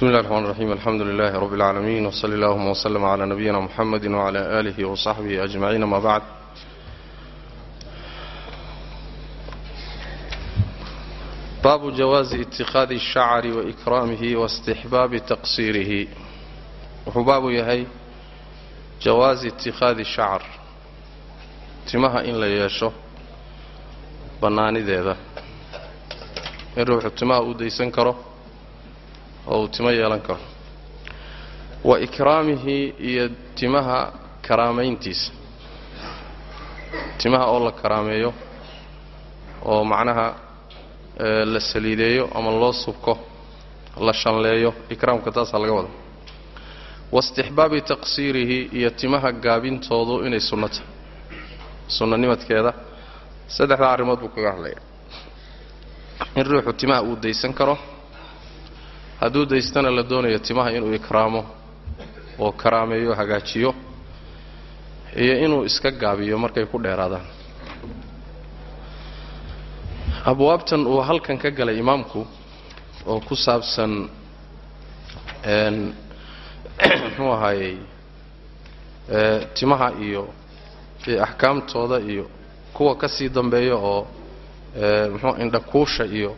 بسم الله الرحمن الرحيم الحمد لله رب العالمين وصلى اللهم وسلم على نبينا محمد وعلى آله وصحبه أجمعين ما بعد باب جواز اتخاذ الشعر وإكرامه واستحباب تقصيره وحباب يهي جواز اتخاذ الشعر تمها إن لا يشو بناني ذا in ruuxu timaha uu daysan karo oo uu timo yeelan karo. Wa ikraamihi iyo timaha karaamayntiisa timaha oo la karaameeyo oo macnaha la saliideeyo ama loo subko la shanleeyo ikraamka taasaa laga wada. Waistixbaabi taqsiirihi iyo timaha gaabintoodu inay sunno tahay sunnanimadkeeda saddexdaa arrimood buu kaga hadlaya. In ruuxu timaha uu daysan karo hadduu daystana la doonayo timaha inuu ikraamo oo karaameeyo hagaajiyo iyo inuu iska gaabiyo markay ku dheeraadaan. Abwaabtan uu halkan ka galay imaamku oo ku saabsan muxuu ahaayey timaha iyo axkaamtooda iyo kuwa ka sii dambeeya oo muxuu indhakuusha iyo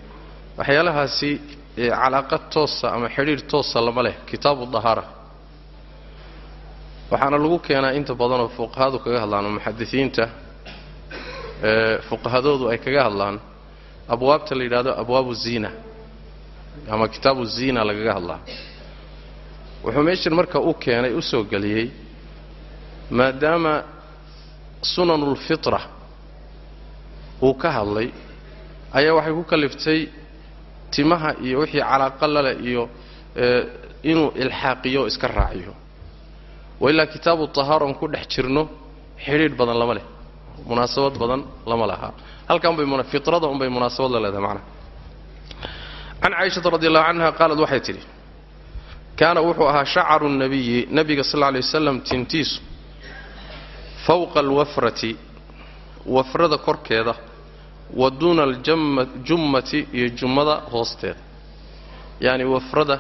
waxyaalahaasi calaaqa toosa ama xidhiir toosa lama leh kitaabu dahaara. Waxaana lagu keenaa inta badanoo fuqahadu kaga hadlaan oo muxadisiinta fuqahadoodu ay kaga hadlaan abwaabta la yidhahdo abwaabu ziina ama kitaabu ziina lagaga hadlaa. Wuxuu meeshan marka u keenay u geliyey maadaama sunanulfitra uu ka hadlay ayaa waxay ku kaliftay timaha iyo wixii calaaqa laleh iyo inuu ilxaaqiyo iska raaciyo. Wa ilaa kitaabu tahaaron ku dhex jirno xidhiidh badan lama leh munaasabad badan lama laha. Halkan bay fitrada unbay munaasabad la leedahay macnaha can caaishata radi allahu canha qaalad waxay tidhi kaana wuxuu ahaa shacaru nabiyi nabiga sal alay wasalam tintiisu fawqa alwafrati wafrada korkeeda wa duuna aljummati iyo jummada hoosteeda. Yacni wafrada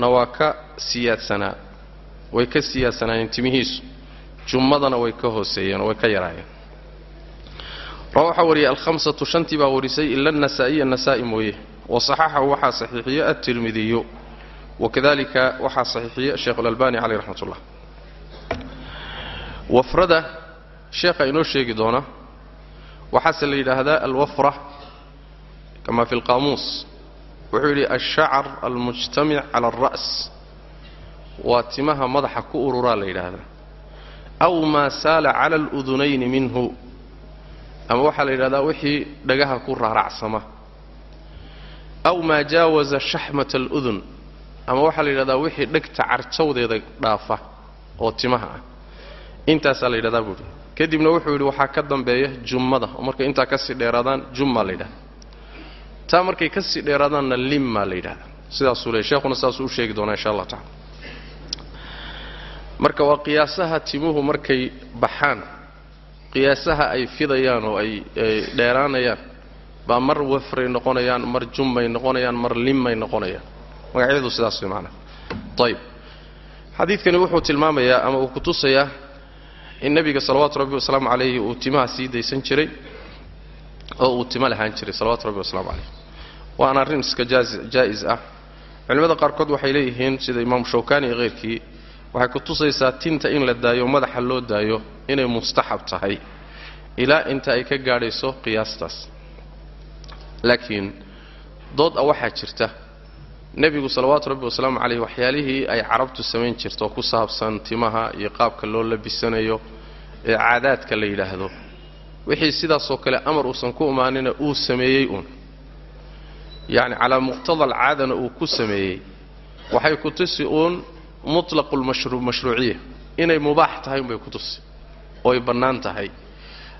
na waa ka siyaadsanaa way ka siyaadsanaayeen timihiisu. Jummadana way ka hooseeyeen oo way ka yaraayeen. Waxaa wariyay alhamsatu shantii baa warisay ila anasaa'iya nasaa'i mooye. Wa saxaxahu waxaa saxiixiye altirmidiyu wakadalika waxaa saxiixiye sheekhu اlalbani caleyh raxmat ullah wafrada sheekha inoo sheegi doona waxaase la yidhaahdaa alwafra kama fi lqaamuus wuxuu yidhi alshacar almujtamic cala alra's waa timaha madaxa ku ururaa la yidhaahdaa. Aw maa saala cala aludunayni minhu. Ama waxaa la yidhahdaa wixii dhagaha ku raaracsama. Aw maa jaawaza shaxmata aludun. Ama waxaa la yidhahdaa wixii dhegta carjawdeeda dhaafa oo timaha ah. Intaasaa la yidhahdaa buuhi kadibna wuxuu yidhi waxaa ka dambeeya jummada. Oo markay intaa ka sii dheeraadaan jummaa la yidhahda taa markay ka sii dheeraadaanna limmaa la yidhahda sidaasuu leey sheekhuna saasuu u sheegi doonaa insha allah tacala marka waa qiyaasaha timuhu markay baxaan qiyaasaha ay fidayaan oo ay dheeraanayaan baa mar wafray noqonayaan mar jummay noqonayaan mar limmay noqonayaan. Magacyadu sidaas way maanaa ayib xadiidkani wuxuu tilmaamayaa ama uu kutusayaa in nebiga salawaatu rabbi wasalaamu calayhi uu timaha sii daysan jiray oo uu timo lahaan jiray salawatu rabbi wasalaamu calayh waana arrin iska jaa'is ah. Culimmada qaarkood waxay leeyihiin sida imaamu shawkani iyo khayrkii waxay kutusaysaa tinta in la daayo madaxa loo daayo inay mustaxab tahay ilaa inta ay ka gaadhayso qiyaastaas. Laakiin dood a waxaa jirta nebigu salawaatu rabbi wasalaamu calayh waxyaalihii ay carabtu samayn jirta oo ku saabsan timaha iyo qaabka loo labisanayo ee caadaadka la yidhaahdo. Wixii sidaasoo kale amar uusan ku imaanina uu sameeyey uun. Yacni calaa muqtada alcaadana uu ku sameeyey. Waxay ku tusi uun mutlaqu lmashruuciya inay mubaax tahay unbay ku tusi. Ooy bannaan tahay.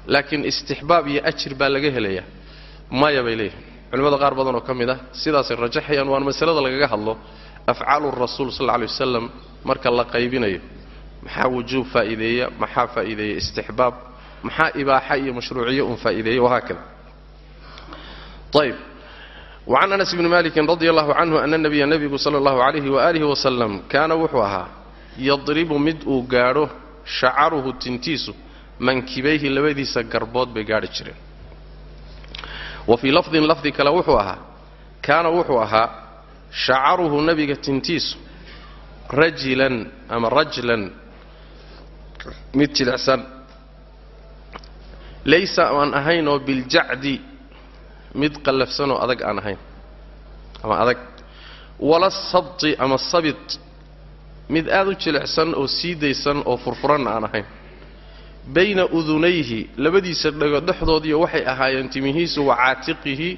Laakiin istixbaab iyo ajir baa laga helayaa. Maya bay leeyihiin culimmada qaar badan oo ka mid ah sidaasay rajaxayaan waan masalada lagaga hadlo. Afcaalu rasuul sal lla lay wasalam marka la qaybinayo maxaa wujuub faa'iideeya maxaa faa'iideeya istixbaab maxaa ibaaxa iyo mashruuciyo un faa'iideeya wahaakada ayb wacan anas bni malikin radi allahu canhu ana nabiya nebigu sala allahu calayhi waaalih wasalam kaana wuxuu ahaa yadribu mid uu gaadho shacaruhu tintiisu mankibayhi labadiisa garbood bay gaadhi jireen wa fii lafdin lafdi kale wuxuu ahaa kaana wuxuu ahaa shacaruhu nebiga tintiisu rajilan ama rajlan mid jilicsan. Laysa aan ahayn oo biljacdi mid qallafsan oo adag aan ahayn ama adag. Wala sabti ama sabit mid aad u jilicsan oo sii daysan oo furfuranna aan ahayn bayna udunayhi labadiisa dhago dhexdoodiiyo waxay ahaayeen timihiisu wa caatiqihi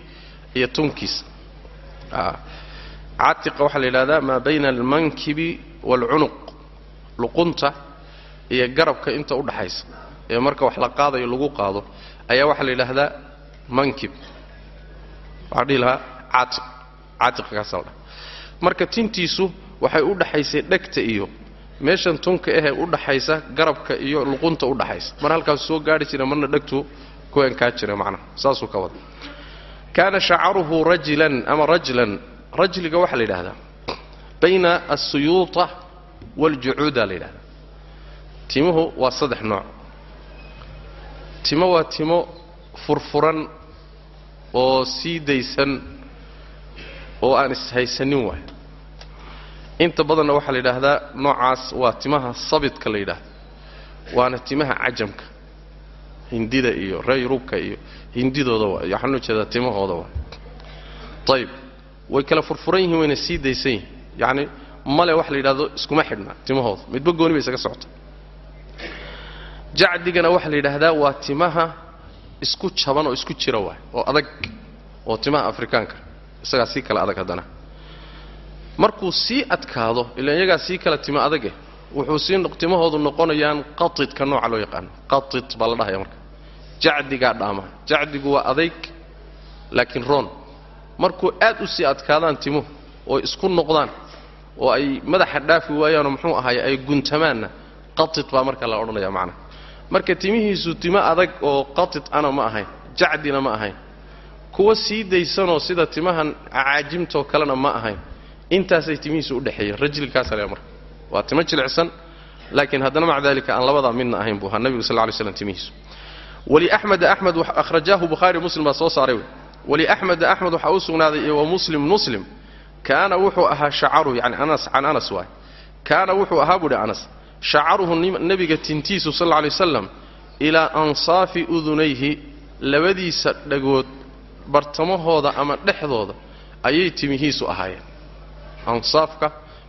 iyo tunkiisa. Caatiqa waxaa la yidhahdaa maa bayna almankibi waalcunuq luqunta iyo garabka inta u dhaxaysa ee marka wax la qaadayo lagu qaado ayaa waxaa la yidhaahdaa mankib. Waxaa dhihi lahaa caatiq caatiqkaasa la dhaha marka tintiisu waxay u dhaxaysay dhegta iyo meeshan tunka ahee u dhaxaysa garabka iyo luqunta u dhaxaysa. Mar halkaas soo gaadhi jira marna dhegtu ku enkaa jira macnaha saasuu ka wada kaana shacaruhu rajilan ama rajlan rajliga waxaa la yidhahdaa bayna alsuyuuta waaljucuuda la yidhahdaa timuhu waa saddex nooc. Timo waa timo furfuran oo sii daysan oo aan ishaysanin waay inta badanna waxaa la yidhaahdaa noocaas waa timaha sabidka la yidhaahdo. Waana timaha cajamka. Hindida iyo reyrubka iyo hindidooda waa waxaan u jeedaa timahooda waa. Ayib way kala furfuran yihiin wayna sii daysan yihiin yacni male wax la yidhahdo iskuma xidhna timahooda. Midba gooni bay isaga socota jacdigana waxaa la yidhaahdaa waa timaha isku jaban oo isku jira waay oo adag oo timaha afrikaanka. Isagaa sii kale adag haddana markuu sii adkaado ila iyagaa sii kala timo adage wuxuu sii timahoodu noqonayaan qatidka nooca loo yaqaano qatid baa la dhahaya marka. Jacdigaa dhaama. Jacdigu waa adayg laakiin roon. Markuu aad u sii adkaadaan timuhu oo isku noqdaan oo ay madaxa dhaafi waayaanoo muxuu ahaye ay guntamaanna qatid baa marka la odhanaya macnaha marka timihiisu timo adag oo qatid ana ma ahayn jacdina ma ahayn. Kuwa sii daysanoo sida timahan caajimtoo kalena ma ahayn intaasay timihiisu u dhexeeyeen rajilkaasa le marka waa timo jilicsan laakiin haddana maca dalika aan labadaa midna ahayn buu ahaa nabigu sal ly slam timihiisu. Waliaxmeda axmed akhrajaahu bukhaari muslim baa soo saaray wey. Waliaxmeda axmed waxaa u sugnaaday wa muslim muslim kaana wuxuu ahaa shacaruhu yani anas can anas waay. Kaana wuxuu ahaa buuhi anas shacaruhu nebiga tintiisu sal lay waslam ilaa ansaafi udunayhi labadiisa dhagood bartamahooda ama dhexdooda ayay timihiisu ahaayeen ansaafka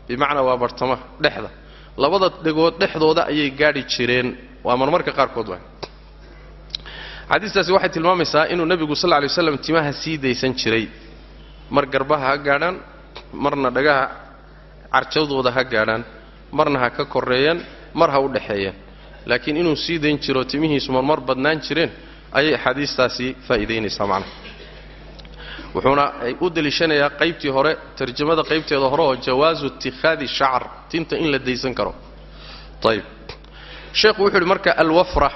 bimacnaa waa bartamaha dhexda. Labada dhagood dhexdooda ayay gaadhi jireen. Waa marmarka qaarkood waay. Xadiistaasi waxay tilmaamaysaa inuu nebigu sal lay waslam timaha sii daysan jiray. Mar garbaha ha gaadhaan marna dhagaha carjadooda ha gaadhaan marna ha ka korreeyeen mar ha u dhexeeyeen laakiin inuu sii dayn jiro timihiisu marmar badnaan jireen ayay axaadiistaasi faa'iidaynaysaa macnaha wuxuuna u deliishanayaa qaybtii hore tarjamada qaybteeda hore oo jawaasu itikhaadi shacar tinta in la daysan karo. Ayb sheekhu wuxuu yidhi marka alwafra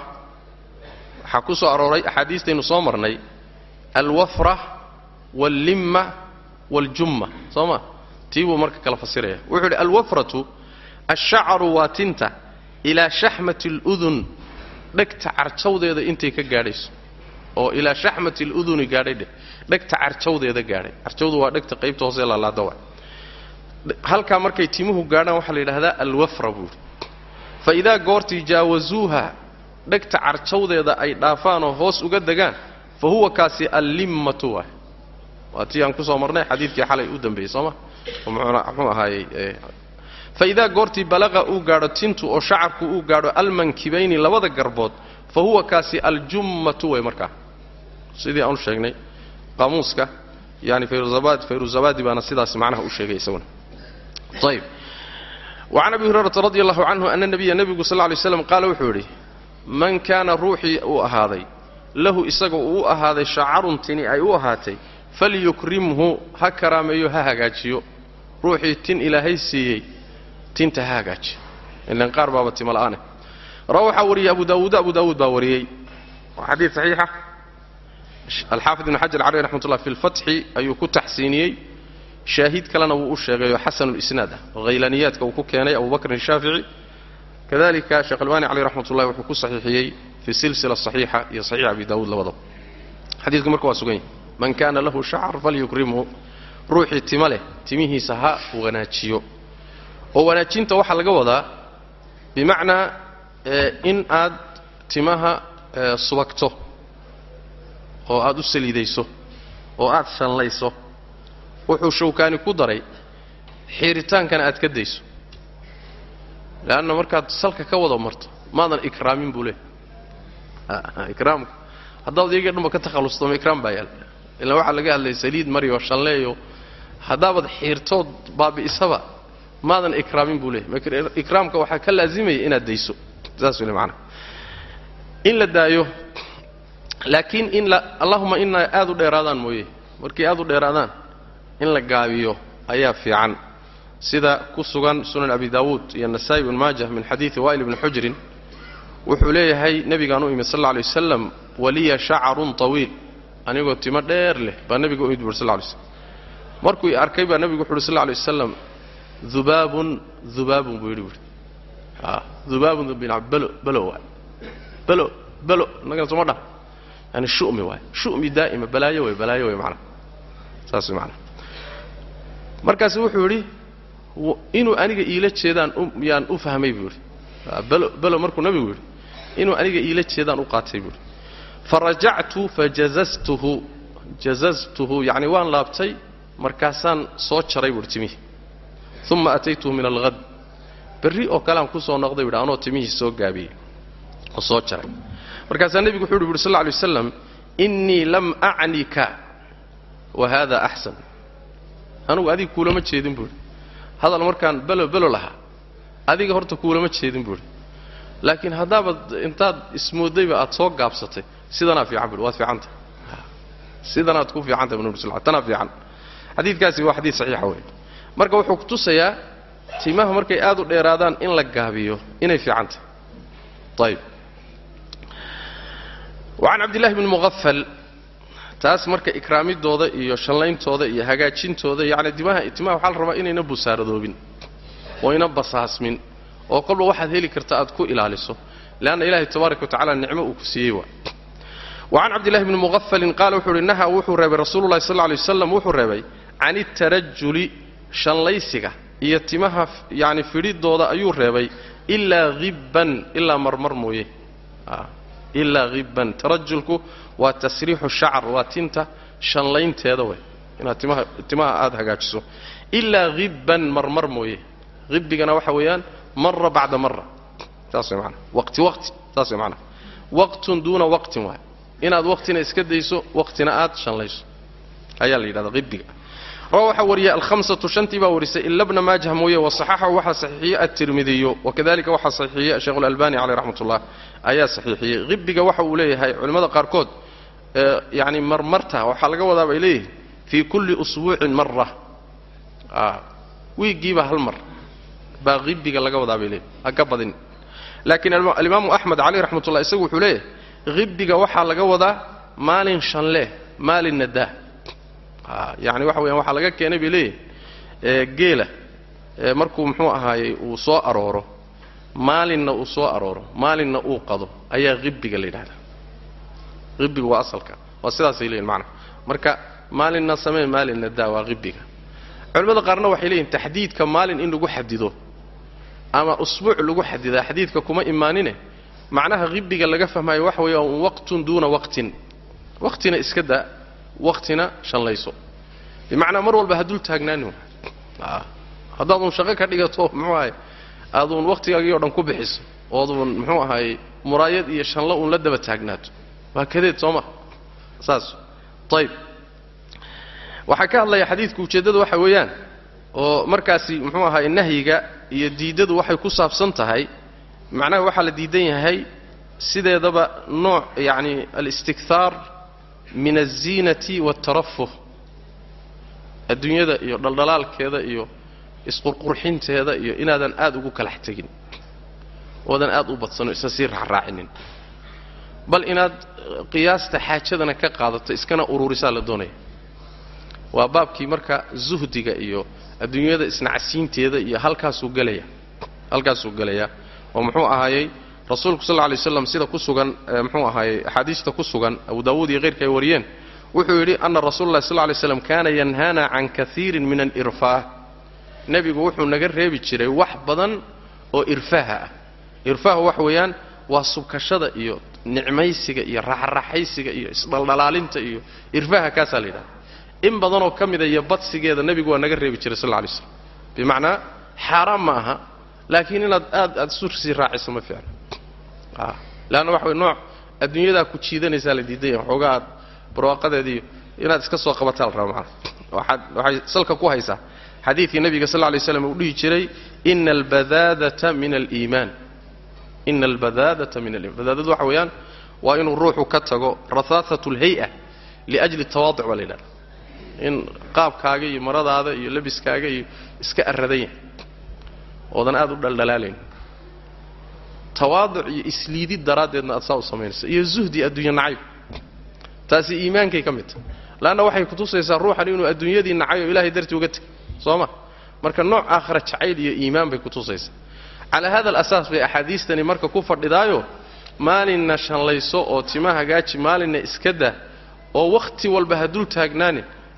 waxaa ku soo arooray axaadiistaynu soo marnay alwafra wallimma waljumma. Soo ma? Tii buu marka kala fasiraya. Wuxuu yidhi alwafratu alshacaru waa tinta ilaa shaxmati aludun dhegta carjawdeeda intay ka gaadhayso oo ilaa shaxmati aluduni gaadhay dheh dhegta carjawdeeda gaadhay. Carjawdu waa dhegta qaybta hoose laalaada waa. Halkaa markay timuhu gaadhaan waxaa la yidhahdaa alwafra buuhi fa idaa goortii jaawasuuha dhegta carjawdeeda ay dhaafaanoo hoos uga degaan fa huwa kaasi allimmatu waay waa tii aan ku soo marnay xadiidkii xalay u dambeeyey sooma muxuu ahaayey fa idaa goortii balaqa uu gaadho tintu oo shacarku uu gaadho almankibayni labada garbood fa huwa kaasi aljummatu way markaa. Sidii aan u sheegnay qaamuuska yani fayruzabadi baana sidaas macnaha u sheegay isaguna. Ayb wacan abi hurayrata radi allahu canhu ana nabiya nebigu sal ly slam qaala wuxuu yidhi man kaana ruuxii uu ahaaday lahu isaga uu u ahaaday shacarun tini ay u ahaatay falyukrimhu ha karaameeyo ha hagaajiyo. Ruuxii tin ilaahay siiyey tinta ha hagaajiyo. Ilan qaar baaba timala'aane ra waxaa wariyey abu daawuud abu daawuud baa wariyey xadiid saxiixa alxaafid ibn xajar caleyh raxmat ullah fi lfatxi ayuu ku taxsiiniyey shaahid kalena wuu u sheegayoo xasanulisnaad ah oo haylaniyaadka uu ku keenay abu bakrin shaafici kadalika sheekh albani caleyh raxmat ullahi wuxuu ku saxiixiyey fi silsila saxiixa iyo saxiix abi daawuud labadaba xadiidku marka waa sugan yahy man kaana lahu shacar falyukrimhu ruuxii tima leh timihiisa ha wanaajiyo oo wanaajinta waxaa laga wadaa bimacnaa in aad timaha subagto oo aad u saliidayso oo aad shallayso wuxuu shawkaani ku daray xiiritaankana aad ka dayso. Leanna markaad salka ka wada marto maadan ikraamin buu leehay ikraamku haddaad iyaga dhanba ka takhallusto ma ikraam baa yaal. Ilaan waxaa laga hadlaya saliid mariyo shalleeyo haddaabad xiirtood baabi'isaba maadan ikraamin buu leehay ikraamka waxaa ka laazimaya inaad dayso. Saas wele macanaha in la daayo laakiin in la allahuma inaa aad u dheeraadaan mooye. Markay aad u dheeraadaan in la gaabiyo ayaa fiican. Sida ku sugan sunan abi daawuud iyo nasa'i ibn maajah min xadiidi wa'il ibni xujrin wuxuu leeyahay nebigaan u imid sal alla alay wasalam waliya shacarun tawiil. Anigoo timo dheer leh baa nebiga u imid buri sal lla alay slam markuu arkay baa nebigu wuxu uhi sal lla alay wasalam dubaabun dubaabun buu yidhi buuri a dubaabun belo belo belo belo innagana soma dhaha yani shumi waay. Shumi daa'ima balaayo wey balaayo wey macnaha saas wey macnaha wuxuu yidhi inuu aniga iila jeedaan yaan u fahmay buu yidhi. Belo markuu nabigu yidhi inuu aniga iila jeedaan u qaatay buu yidhi. Farajactu fajazaztuhu jazaztuhu yacni waan laabtay markaasaan soo jaray buuhi timihii uma ataytuhu min alhad berri oo kaleaan ku soo noqday buuhi anoo timihii soo gaabiyey oo soo jaray. Markaasaa nebigu wuxuu buuri sal alay waslam innii lam acnika wa hada axsan anugu adiga kuulama jeedin buuhi hadal markaan belo belo lahaa. Adiga horta kuulama jeedin buuhi laakiin haddaabad intaad ismoodayba aad soo gaabsatay sidanaa fiican buuhi waad fiicanta sidanaad ku fiicantay bnu sl tanaa fiican. Xadiidkaasi waa xadiid saxiixa wey marka wuxuu ku tusayaa timaha markay aad u dheeraadaan in la gaabiyo inay fiican tahay. Ayb wacan cabdillahi bni muqafal taas marka ikraamidooda iyo shallayntooda iyo hagaajintooda yacni timaha timaha waxaa la rabaa inayna busaaradoobin oo yna basaasmin oo kolba waxaad heli karta aad ku ilaaliso leanna ilaahay tabaaraka wa nicmo uu ku siiyey waa wacan cabdillahi bni muqafalin qaala wuxuu uhi naha wuxuu reebay rasuululahi sal lla lay waslam wuxuu reebay can itarajuli shallaysiga iyo timaha yacni fidhidooda ayuu reebay ilaa hibban ilaa marmar mooye ilaa hibban tarajulku waa tasriixu shacar waa tinta shanlaynteeda wey inaad timaha aada hagaajiso ilaa hibban marmar mooye hibbigana waxa weeyaan mara bacda mara saas way maanaa waqti waqti saas way maanaa waqtun duuna waqtin waay inaad waqtina iska dayso waqtina aad shanlayso ayaa la yidhahdaa hibbiga rawa waxaa wariyay alhamsatu shantii baa warisay ila maajah mooye wasaxaxahu waxaa saxiixiyey atirmidiyu wakadalika waxaa saxiixiyey اlalbani caleyh raxmat ayaa saxiixiyey. Hibbiga waxa uu leeyahay culimmada qaarkood yani marmarta waxaa laga wadaa bay leeyihiin fii kulli usbuucin mara wiiggiiba hal mar baa hibbiga laga wadaa bay leeyihiin ha ka badin. Laakiin alimaamu axmed caleyh raxmat isagu wuxuu leeyahay hibbiga waxaa laga wadaa maalin shanleh maalin nadaa yani waxa weyaan waxaa laga keenay bay leeyihiin geela markuu muxuu ahaayey uu soo arooro maalinna uu soo arooro maalinna uu qado ayaa hibbiga la yidhahdaa. Hibbiga waa asalka waa sidaasay leeyihiin macnaha marka maalinna samee maalinna daa waa hibbiga culimmada qaarna waxay leeyihiin taxdiidka maalin in lagu xadido ama usbuuc lagu xadidaa xadiidka kuma imaanine. Macnaha hibbiga laga fahmaayo waxa weeya un waqtun duuna waqtin. Waqtina iska daa waqtina shallayso. Bimacnaa mar walba ha dul taagnaani haddaaduun shaqo ka dhigato muxuu ahay aaduun wakhtigaagii o dhan ku bixiso ooduun muxuu ahaayey muraayad iyo shanlo uun la daba taagnaato waa kadeed soo maha saas. Ayib waxaa ka hadlaya xadiidku ujeeddadu waxa weeyaan oo markaasi muxuu ahaay nahyiga iyo diiddadu waxay ku saabsan tahay macnaha waxaa la diidan yahay sideedaba nooc yacni alistikhaar min alziinati waaltarafuh adduunyada iyo dhaldhalaalkeeda iyo isqurqurxinteeda iyo inaadan aad ugu kalax tegin oodan aad u badsano isa sii raacraacinin. Bal inaad qiyaasta xaajadana ka qaadato iskana ururisaa la doonaya. Waa baabkii marka zuhdiga iyo adduunyada isnacasiinteeda iyo halkaasuu gelaya halkaasuu gelaya oo muxuu ahaayey rasuulku sal lla lay slam sida ku sugan muxuu ahaayey axaadiista ku sugan abu daawuud iyo keyrka ay wariyeen wuxuu yidhi ana rasuula llahi sal lay slam kaana yanhaana can kaiirin min alirfaah nebigu wuxuu naga reebi jiray wax badan oo irfaaha ah. Irfaahu wax weeyaan waa subkashada iyo nicmaysiga iyo raxraxaysiga iyo isdhaldhalaalinta iyo irfaaha kaasaa la yidhahda in badanoo ka mida iyo badsigeeda nebigu waa naga reebi jiray sal lay slam bimacnaa xaaraan ma aha laakiin inaad aad aad sursii raaciso ma fiicno leanna waxa way nooc adduunyadaa ku jiidanaysaa la diidanya waxoogaa aad barwaaqadeediiyo inaad iska soo qabataa la raba macana waxaad waxay salka ku haysaa. Xadiidkii nabiga sal lay slam uu dhihi jiray ina albadaadata min aliimaan ina albadaadata min aliman badaadadu waxa weeyaan waa inuu ruuxu ka tago rahaasat alhay-a liajli tawaaduc baa la yidhahda in qaabkaaga iyo maradaada iyo labiskaaga iyo iska aradan yahay oodan aad u dhaldhalaalayn tawaaduc iyo isliidid daraaddeedna aad saa u samaynaysa iyo zuhdi adduunye nacayb. Taasi iimaankay ka mid tahay. Leanna waxay kutusaysaa ruuxan inuu adduunyadii nacay oo ilahay dartii uga tegay soo ma? Marka nooc aakhira jacayl iyo iimaan bay kutusaysaa calaa hada alasaas bay axaadiistani marka ku fadhidaayo maalinna shanlayso oo tima hagaaji maalinna iska dah oo wakhti walba ha dul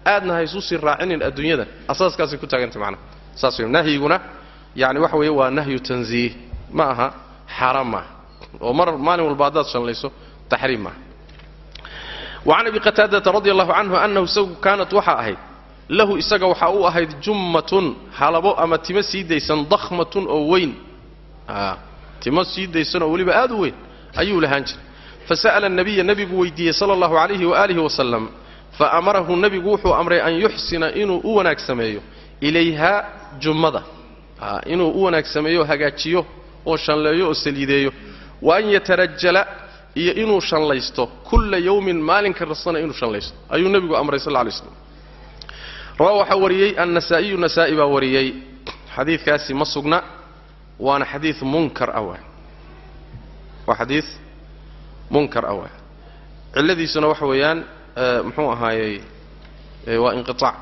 aadna ha isu sii raacinin adduunyada. Asaaskaasay ku taagantay macnaha saas nahyiguna yani waxa weeye waa nahyu tanziih. Ma aha xaaraan maaha oo mar maalin walba haddaad shanlayso taxriim maaha wacan abi qataadata radi allahu canhu annahu isagu kaanat waxaa ahayd lahu isaga waxaa u ahayd jummatun halabo ama timo sii daysan dakhmatun oo weyn timo sii daysan oo weliba aad u weyn ayuu lahaan jiray fasa'ala nabiya nebigu weydiiyey sala allahu calayhi waaalihi wasalam faamarahu nebigu wuxuu amray an yuxsina inuu u wanaag sameeyo ilayha jummada inuu u wanaag hagaajiyo oo shanleeyo oo saliideeyo. Wa an yatarajala iyo inuu shanlaysto kulla yawmin maalin kastana inuu shanlaysto. Ayuu nebigu amray sal lay slam rawaa waxaa wariyey annasaa'iyu nasaa'i baa wariyey. Xadiidkaasi ma sugna waana xadiid munkar ah waay. Waa xadiid munkar ah waay. Cilladiisuna waxa weeyaan muxuu ahaayey waa inqiaac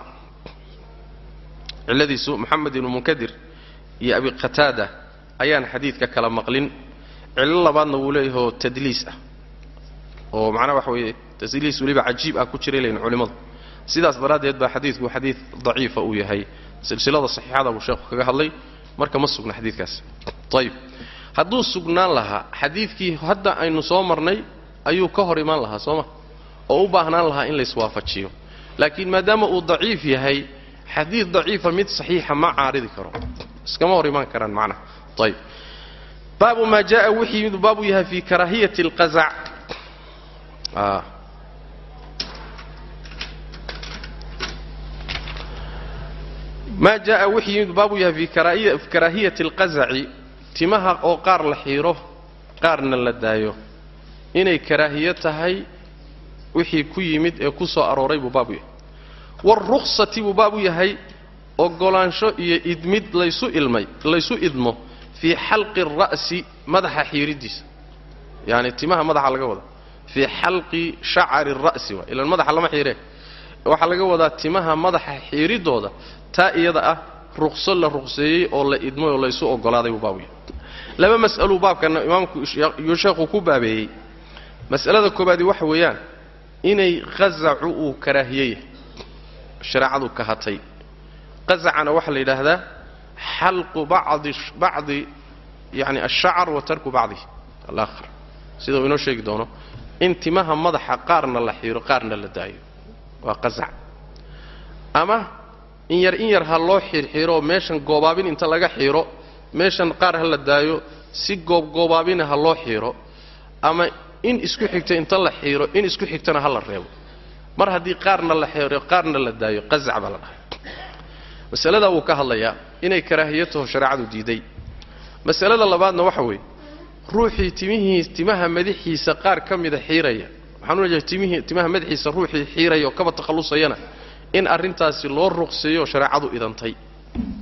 cilladiisu moxamed ibnu munkadir iyo abi qataada ayaan xadiidka kala maqlin. Cillo labaadna wuu leeyahay oo tadliis ah. Oo macnaha waxa weeye tadliis weliba cajiib ah ku jiray layn culimmadu sidaas daraaddeed baa xadiidku xadiid daciifa uu yahay. Silsilada saxiixada buu sheekhu kaga hadlay. Marka ma sugna xadiidkaas. Ayib hadduu sugnaan lahaa xadiidkii hadda aynu soo marnay ayuu ka hor imaan lahaa soo ma? Oo u baahnaan lahaa in layswaafajiyo laakiin maadaama uu daciif yahay xadiid daciifa mid saxiixa ma caaridi karo. Iskama hor imaan karaan macnaha ayib baabu maa jaa wixii yimid baabuu yahay fii karaahiyati alqazac maa jaa wixii yimid baabuu yahay fii karaahiyati alqazaci timaha oo qaar la xiiro qaarna la daayo inay karaahiyo tahay wixii ku yimid ee ku soo arooray buu baabu yahay waaruksati buu baabu yahay ogolaansho iyo idmid laysu ilmay laysu idmo fii xalqi ara'si madaxa xiiriddiisa yaani timaha madaxa laga wadaa fii xalqi shacari ara'si waa ilaan madaxa lama xiiree waxaa laga wadaa timaha madaxa xiiriddooda taa iyada ah ruqso la ruqseeyey oo la idmay oo laysu ogolaaday buu baabu laba mas'aluu baabkana imaamku iyo sheekhu ku baabeeyey. Mas'alada koobaadi waxa weeyaan inay qazacu uu karaahiye yahay shareecadu ka hatay. Qazacana waxaa la yidhaahdaa xalqu bacdi yani alshacar wa tarku bacdihi alaakhar. Sida uu inoo sheegi doono in timaha madaxa qaarna la xiiro qaarna la daayo. Waa qazac. Ama in yar in yar ha loo xiirxiiro oo meeshan goobaabin inta laga xiiro meeshan qaar ha la daayo si goobgoobaabina ha loo xiiro ama in isku xigta inta la xiiro in isku xigtana ha la reebo. Mar haddii qaarna la xiiro qaarna la daayo qazac baa la dhahay masaladaa wuu ka hadlayaa inay karaahiyo taho shareecadu diiday. Masalada labaadna waxa weeye ruuxii timihii timaha madaxiisa qaar ka mida xiiraya. Waxaan u timihii timaha madaxiisa ruuxii xiiraya kaba takhallusayana in arrintaasi loo ruqseeyo shareecadu idantay.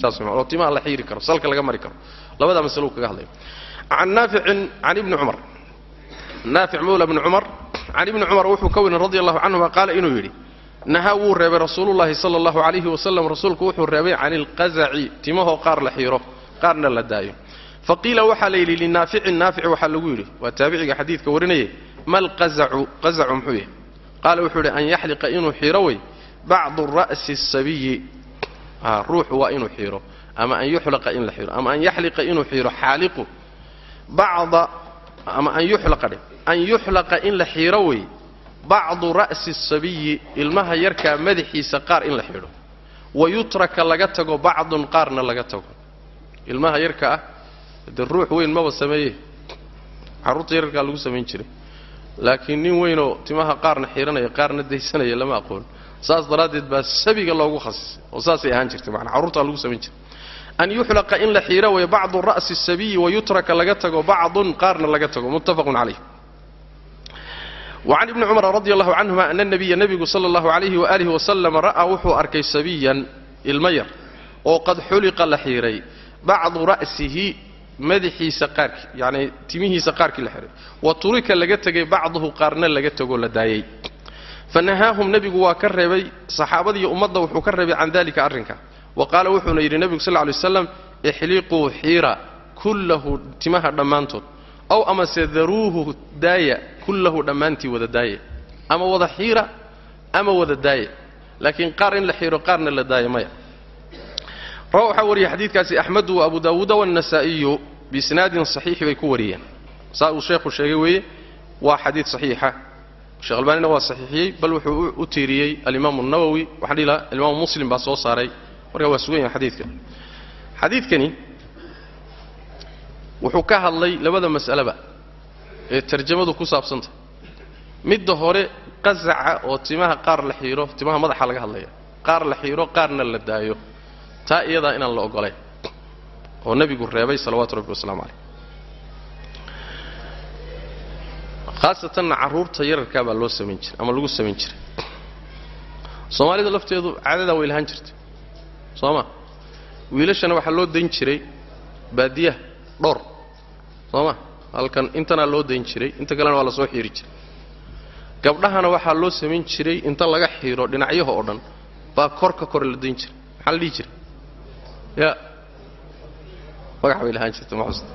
Saas oo timaha la xiiri karo salka laga mari karo. Labadaa masalo uu kaga hadlaya can naaficin can ibni cumar. Naafic mawla bni cumar. Can ibni cumar wuxuu ka warin radi allahu canhuma qaala inuu yidhi nahaa wuu reebay rasuulullahi sala allahu calayhi wasalam rasuulku wuxuu reebay can ilqazaci timahoo qaar la xiiro qaarna la daayo. Fa qiila waxaa la yidhi linaaficin naafic waxaa lagu yidhi. Waa taabiciga xadiidka warinayay ma lqazacu qazacu muxuu yahay? Qaala wuxuu yidhi an yaxliqa inuu xiiro wey? Bacdu ra'si sabiyi. Ruuxu waa inuu xiiro ama an yuxlaqa in la xiiro ama an yaxliqa inuu xiiro xaaliqu. Bacda ama an yuxlaqa dhe an yuxlaqa in la xiiro wey bacdu ra'si sabiyi ilmaha yarkaa madaxiisa qaar in la xidho. Wa yutraka laga tago bacdun qaarna laga tago. Ilmaha yarka ah dee ruux weyn maba sameeye carruurta yararkaa lagu samayn jiray. Laakiin nin weynoo timaha qaarna xihanaya qaarna daysanaya lama aqoon. Saas daraaddeed baa sabiga loogu khasisay oo saasay ahaan jirtay manaa carruurtaa lagu samayn jiray. An yuxlaqa in la xiiro way bacdu ra'si sabiyi wa yutraka laga tago bacdun qaarna laga tago muttafaqun calayh wacan ibni cumar radi allahu canhuma ana nabiya nebigu sala allahu calayhi waaalih wasalam ra'aa wuxuu arkay sabiyan ilmo yar oo qad xuliqa la xiiray bacdu ra'sihi madaxiisa qaarkii yacni timihiisa qaarkii la xihay wa turika laga tegay bacduhu qaarna laga tegoo la daayey fa nahaahum nebigu waa ka reebay saxaabadiiyo ummadda wuxuu ka reebay can dalika arrinka wa qaala wuxuuna yidhi nebigu sal ly slam ixliquu xiira kullahu timaha dhammaantood ow amase daruuhu daaya kullahu dhammaantii wada daaya ama wada xiira ama wada daaya laakiin qaar in la xiiro qaarna la daaya maya. Rawa waxaa wariyey xadiidkaasi axmedu abu daawuuda waannasaa'iyu biisnaadin saxiixi bay ku wariyeen. Saa uu sheekhu sheegay weeye waa xadiid saxiixa. Sheekh albaanina waa saxiixiyey bal wuxuu u tiiriyey alimaamu nawowi waxaan dhihi lahaa alimaamu muslim baa soo saaray. Marka waa sugan yahay xadiidkan xadiidkani wuxuu ka hadlay labada mas'aleba ee tarjamadu ku saabsantah midda hore qasaca oo timaha qaar la xiiro timaha madaxa laga hadlaya qaar la xiiro qaarna la daayo. Taa iyadaa inaan la ogolayn oo nebigu reebay salawaatu rabbi wasalaamu caleyh khaasatanna carruurta yararkaa baa loo samayn jiray ama lagu samayn jiray. Soomaalida lafteedu caadadaa way lahaan jirtay. Soo ma wiilashana waxaa loo dayn jiray baadiyaha dhowr. Soo ma halkan intanaa loo dayn jiray inta kalena waa la soo xiiri jiray. Gabdhahana waxaa loo samayn jiray inta laga xiiro dhinacyaha oo dhan baa kor ka kore la dayn jiray. Maxaa la dhihi jiray? Ya. Magax bay lahaan jirtay ma xusta.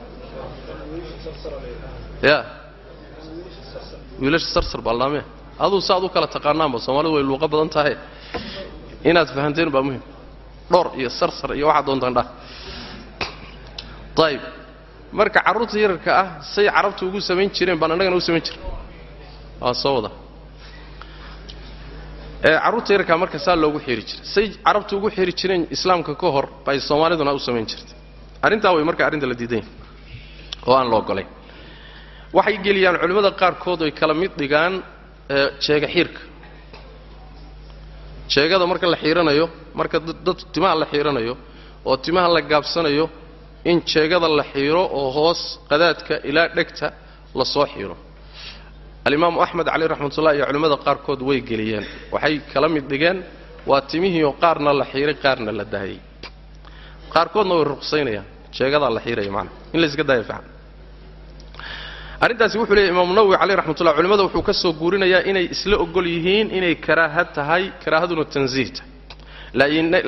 Ya. Wiilasha sarsar baaldhaamee aduu saaad u kala taqaanaanba soomaalidu way luuqo badan tahay. Inaad fahanteen baa muhiim dhor iyo sarsar iyo waxaad doontaan dhah ayib marka carruurta yararka ah say carabtu ugu samayn jireen baan annagana u samayn jira waa soo wada. Carruurta yararkaa marka saa loogu xiiri jiray. Say carabtu ugu xiiri jireen islaamka ka hor bay soomaaliduna u samayn jirtay. Arrintaa way marka arrinta la diidan oo aan la ogolayn waxay geliyaan culimmada qaarkood oy kala mid dhigaan jeega xiirka. Jeegada marka la xiiranayo marka dad timaha la xiiranayo oo timaha la gaabsanayo in jeegada la xiiro oo hoos qadaadka ilaa dhegta la soo xiiro alimaamu axmed caleyh raxmatullah iyo culimmada qaarkood way geliyeen. Waxay kala mid dhigeen waa timihiioo qaarna la xiiray qaarna la daayey qaarkoodna way ruqsaynayaan jeegadaa la xiiraya maanaa in layska daaya fiican. Arrintaasi wuxuu leeyay imaamu nawowi caleyh raxmatullah culimmada wuxuu ka soo guurinayaa inay isla ogol yihiin inay karaaha tahay karaahaduna tansiih tahay.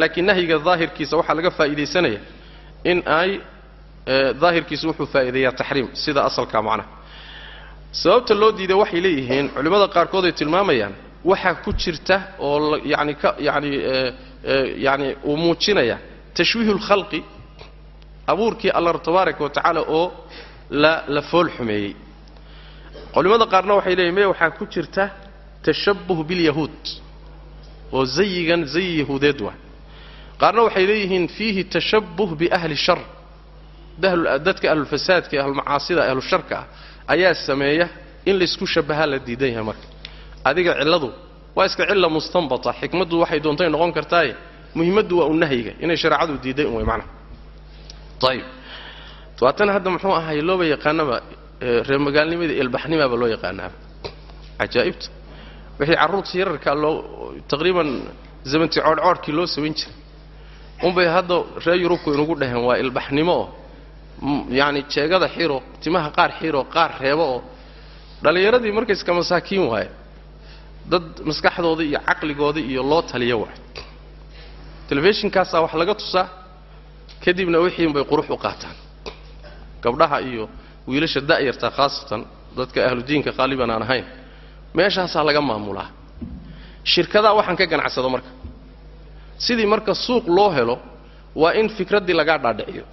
Laakiin nahyiga daahirkiisa waxaa laga faa'iidaysanaya in ay daahirkiisa wuxuu faa'iideeyaa taxriim sida asalka macnaha sababta loo diiday waxay leeyihiin culimmada qaarkood ay tilmaamayaan waxaa ku jirta oo yani ka yani yani uu muujinaya tashwiihu lkhalqi abuurkii allah tabaaraka wa oo la la fool xumeeyey. Culimmada qaarna waxay leeyihiin maya waxaa ku jirta tashabbuh bilyahuud oo zayigan zayi yahuudeed waa qaarna waxay leeyihiin fiihi tashabbuh biahli shar. Dadka ahlulfasaadka ee ahlulmacaasida ahlusharka ah ayaa sameeya in laysku shabahaa la diidan yahay marka. Adiga cilladu waa iska cilla mustanbata xikmaddu waxay doontay noqon kartaaye muhimmaddu waa u nahyiga inay shareecadu diiday un way macnaha ayib waatan hadda muxuu ahaay looba yaqaanaba reermagaalnimada ilbaxnimaaba loo yaqaanaaba cajaa'ibta. Wixii carruurta yararkaa loo taqriiban zamanti coodhcoodhkii loo samayn jiray unbay hadda reer yurubku inugu dhaheen waa ilbaxnimo oo yacani jeegada xiro timaha qaar xiro qaar reebo oo dhallinyaradii markayska masaakiin waaye dad maskaxdooda iyo caqligooda iyo loo taliya waay. Telefishinkaasaa wax laga tusaa kadibna wixiinbay qurux u qaataan. Gabdhaha iyo wiilasha da'yarta khaasatan dadka ahludiinka qaaliban aan ahayn meeshaasaa laga maamulaa. Shirkadaa waxaan ka ganacsado marka sidii marka suuq loo helo waa in fikraddii lagaa dhaadhiciyo.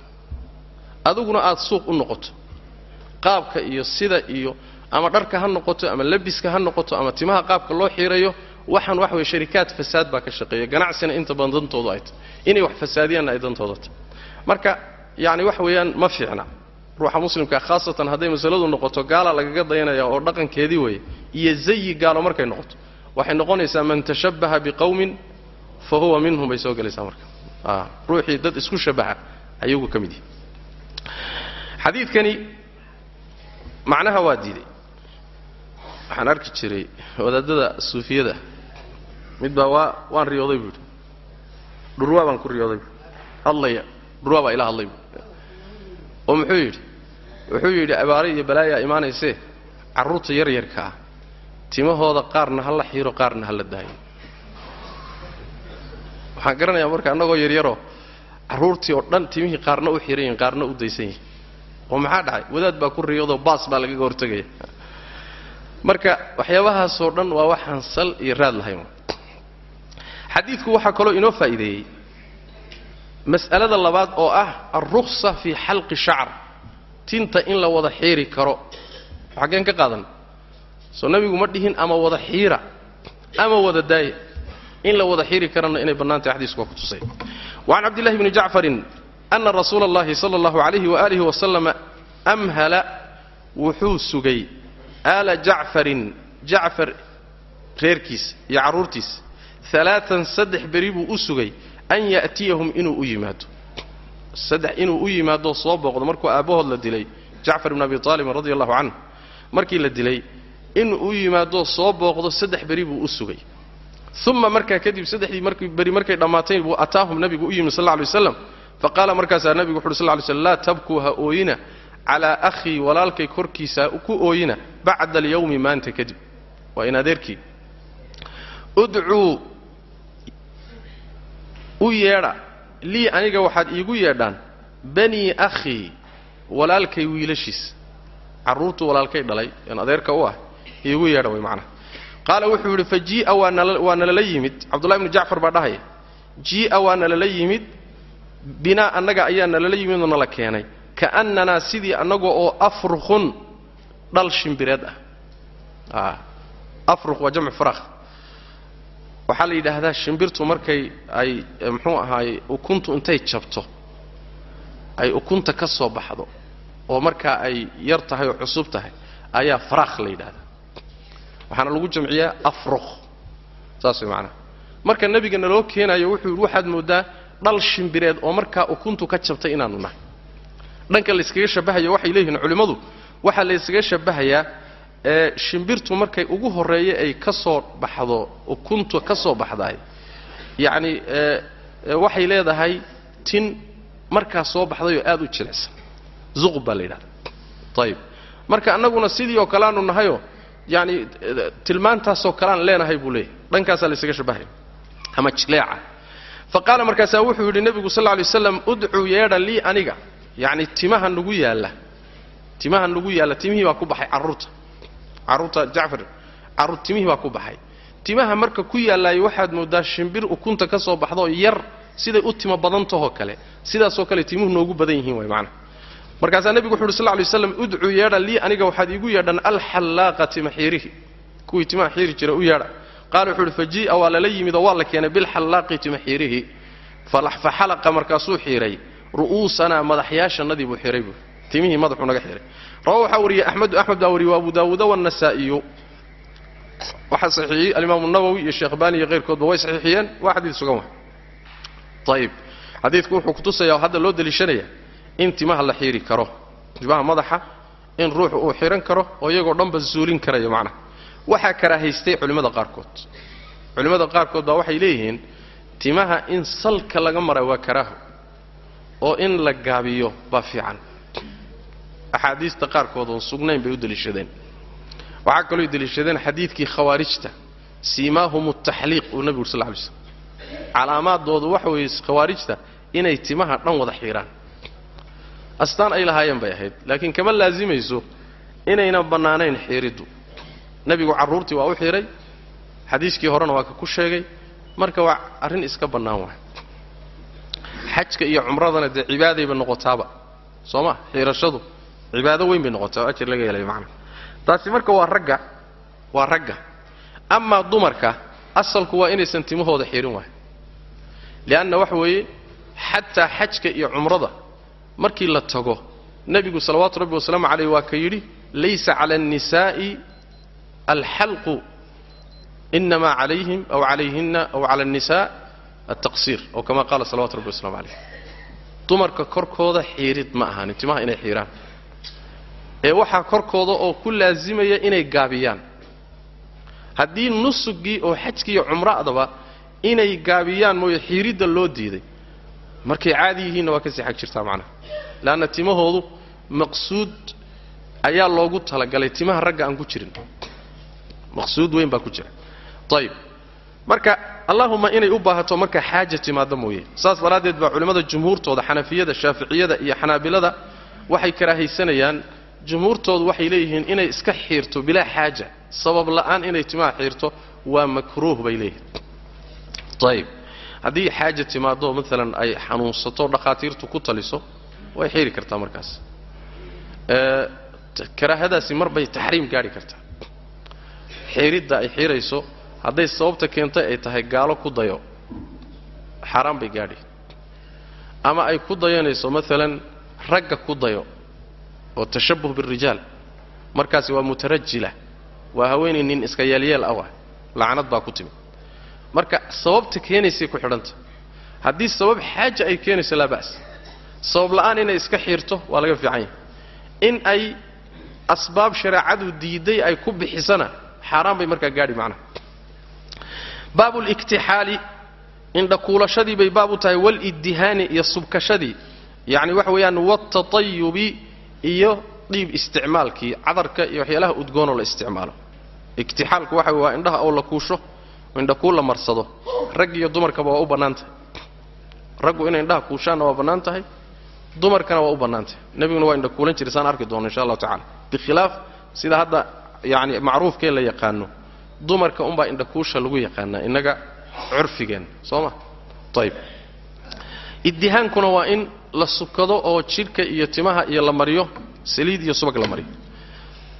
Adiguna aad suuq u noqoto. Qaabka iyo sida iyo ama dharka ha noqoto ama labiska ha noqoto ama timaha qaabka loo xiirayo waxaan wax weye sharikaad fasaad baa ka shaqeeya. Ganacsina inta badan dantoodu ay tahy inay wax fasaadiyaanna ay dantooda tahy marka yacni wax weeyaan ma fiicna. Ruuxa muslimkaa khaasatan hadday masaladu noqoto gaala lagaga dayanaya oo dhaqankeedii weeye iyo zayi gaalo markay noqoto. Waxay noqonaysaa man tashabbaha biqowmin fa huwa minhum bay soo gelaysaa marka ruuxii dad isku shabaha ayagu ka mid yihi xadiidkani macnaha waa diiday waxaan arki jiray wadaadada suufiyada mid baa waa waan riyooday buu yidhi dhurwaa baan ku riyooday buu hadlaya dhurwaa baa ila hadlay buu oo muxuu yidhi wuxuu yidhi abaare iyo balaayaa imaanaysee carruurta yaryarka ah timahooda qaarna ha la xiiro qaarna ha la daayo waxaan garanayaa marka annagoo yaryaroo carruurtii oo dhan timihii qaarna u xiran yihiin qaarna u daysan yihiin oo maxaa dhacay? Wadaad baa ku riyoodoo baas baa lagaga hortegaya marka waxyaabahaasoo dhan waa waxaan sal iyo raad lahayn xadiidku waxaa kaloo inoo faa'iideeyey. Mas'alada labaad oo ah alrukhsa fii xalqi shacr tinta in la wada xiiri karo. Xaggeen ka qaadan. Soo nebigu ma dhihin ama wada xiira ama wada daaya in la wada xiiri karana inay bannaantahay xadiisku ku tusay. Wacan cabdillahi bni jacfarin ana rasuula اllahi sala allahu alayhi waalihi wasalama amhala wuxuu sugay aala jacfarin jacfar reerkiisa iyo carruurtiisa alaaan saddex beri buu u sugay an ya'tiyahum inuu u yimaado. Saddex inuu u yimaadoo soo booqdo markuu aabbahood la dilay jacfar ibn abi aalibin radi allahu canhu markii la dilay inuu u yimaadoo soo booqdo saddex beri buu u sugay uma markaa kadib saddexdii markii beri markay dhammaatayn buu ataahum nabigu u yimi sal lla alay faqaala markaasaa nabigu wuxu uhi sl ly slm laa tabkuu ha ooyina calaa akhii walaalkay korkiisa ku ooyina bacda alyawmi maanta kadib. Waa in adeerkii. Udcuu u yeedha lii aniga waxaad iigu yeedhaan banii akhii walaalkay wiilashiis carruurtu walaalkay dhalay adeerka u ah iigu yeedha way macnaha qaala wuxuu yidhi fa jii'a waa nalala yimid. Cabdullahi bnu jacfar baa dhahaya jii'a waa nalala yimid binaa annaga ayaa nalala yimidoo nala keenay. Ka'annanaa sidii annaga oo afrukhun dhal shimbireed ah. Afrukh waa jamcu farakh waxaa la yidhaahdaa shimbirtu markay ay muxuu ahaaye ukuntu intay jabto ay ukunta ka soo baxdo oo markaa ay yar tahay oo cusub tahay ayaa farakh la yidhahdaa waxaana lagu jamciyaa afrukh. Saas way macanaha marka nebiga naloo keenayo wuxuu yidhi waxaad mooddaa dhal shimbireed oo markaa ukuntu ka jabtay inaanu nahay. Dhanka layskaga shabahayo waxay leeyihiin culimmadu waxaa layskaga shabahayaa ee shimbirtu markay ugu horreeya ay ka soo baxdo ukuntu ka soo baxdaay yacni waxay leedahay tin markaa soo baxdayoo aad u jilicsan. Zuqub baa la yidhahda ayib marka annaguna sidii oo kale aanu nahayoo yacni tilmaantaasoo kaleaan leenahay buu leeyahy dhankaasaa laysaga shabahaya ama jileeca fa qaala markaasaa wuxuu yidhi nebigu sal lay waslam udcuu yeedha lii aniga. Yacni timaha nagu yaalla. Timaha nagu yaalla. Timihii baa ku baxay carruurta. Carruurta jacfar carruur timihii baa ku baxay. Timaha marka ku yaallaayo waxaad mooddaa shimbir ukunta ka soo baxdaoo yar siday u timo badantahoo kale. Sidaasoo kale timuhu noogu badan yihiin way macnaha markaasaa nebigu wuxu uhi sl lay slam udcuu yeedha lii aniga waxaad iigu yeedhan alxallaaqati maxiirihi. Kuwii timaha xiiri jira u yeedha. Qaala wuxuu uhi fa jii'a waa lala yimid oo waa la keenay bilxallaaqi timaxiirihi fa xalaqa markaasuu xiiray. Ru'uusanaa madaxyaashannadii buu xihay buu. Timihii madaxuu naga xihay rawa waxaa wariyey axmedu axmed baa wariyey wa abu daawuuda waannasaa'iyu waxaa saxiixiyey alimaamu nawowi iyo sheekh baani iyo keyrkoodba way saxiixiyeen. Waa xadiid sugan wa ayib xadiidku wuxuu kutusayaa oo hadda loo deliishanaya in timaha la xiiri karo timaha madaxa in ruuxu uu xidhan karo oo iyagoo dhanba zuulin karayo macnaha. Waxaa karaahaystay culimmada qaarkood. Culimmada qaarkood baa waxay leeyihiin timaha in salka laga mara waa karaaho oo in la gaabiyo baa fiican. Axaadiista qaarkood oon sugnayn bay u deliishadeen waxaa kalooy deliishadeen xadiidkii khawaarijta siimaahum taxliiq uu nebigu ur sal ly slm calaamaadoodu waxa weeye khawaarijta inay timaha dhan wada xiidhaan astaan ay lahaayeen bay ahayd. Laakiin kama laasimayso inayna bannaanayn xiidriddu nebigu carruurtii waa u xidhay xadiiskii horena waa ka ku sheegay. Marka waa arrin iska bannaan waay xajka iyo cumradana dee cibaadayba noqotaaba. Soo ma? Xiidhashadu cibaado weyn bay noqotaa oo ajir laga helay macna. Taasi marka waa ragga waa ragga. Amaa dumarka asalku waa inaysan timahooda xiidhin waay lianna waxa weeye xataa xajka iyo cumrada markii la tago nebigu salawaatu rabbi wasalaamu calayh waa ka yidhi laysa cala annisaa'i alxalqu inamaa calayhim aw calayhinna aw cala annisaa altaqsiir oo kama qaala salawatu rabbi waslamu calayh dumarka korkooda xiidhid ma ahaanin timaha inay xiidhaan ee waxaa korkooda oo ku laasimaya inay gaabiyaan. Haddii nusugii oo xajkii iyo cumradaba inay gaabiyaan mooye xiiridda loo diiday markay caadi yihiinna waa ka sii xag jirtaa macnaha. Leanna timahoodu maqsuud ayaa loogu talagalay timaha ragga aan ku jirin. Maqsuud weyn baa ku jira. Ayib marka allahuma inay u baahato marka xaaja timaadda mooye. Saas daraaddeed baa culimmada jumhuurtooda xanafiyada shaaficiyada iyo xanaabilada waxay karaahaysanayaan jumhuurtoodu waxay leeyihiin inay iska xiirto bilaa xaaja. Sabab la'aan inay timaha xiirto waa makruuh bay leeyihiin. Ayib haddii xaaja timaaddo maalan ay xanuunsato dhakhaatiirtu ku taliso way xiiri kartaa markaas. Karaahadaasi mar bay taxriim gaadhi kartaa. Xiiridda ay xiirayso hadday sababta keentay ay tahay gaalo ku dayo xaaraan bay gaadhi. Ama ay ku dayanayso maalan ragga ku dayo oo tashabuh birijaal markaasi waa mutarajila waa haweenay nin iska yeelyeel ah waa lacnad baa ku timi marka sababta keenaysay ku xidhanta haddii sabab xaaja ay keenayso laa ba'as sabab la'aan inay iska xiirto waa laga fiican yahay. In ay asbaab shareecadu diiday ay ku bixisana xaaraan bay markaa gaadhi macnaha baabu liktixaali indhakuulashadii bay baab u tahay waliddihaani iyo subkashadii. Yacni waxa weeyaan waatatayubi iyo dhiib isticmaalkii cadarka iyo waxyaalaha udgoonoo la isticmaalo. Iktixaalku waxa waa indhaha oo la kuusho indhakuul la marsado rag iyo dumarkaba waa u bannaan tahay raggu inay indhaha kuushaanna waa bannaan tahay dumarkana waa u bannaan tahay nebiguna waa indhakuulan jiray saan arki doono insha allahu tacala bikhilaaf sida hadda yacni macruufkee la yaqaano dumarka unbaa indhakuusha lagu yaqaanaa innaga curfigeen. Soo ma? Ayib iddihaankuna waa in la sukado oo jidhka iyo timaha iyo la mariyo saliid iyo subag la mariyo.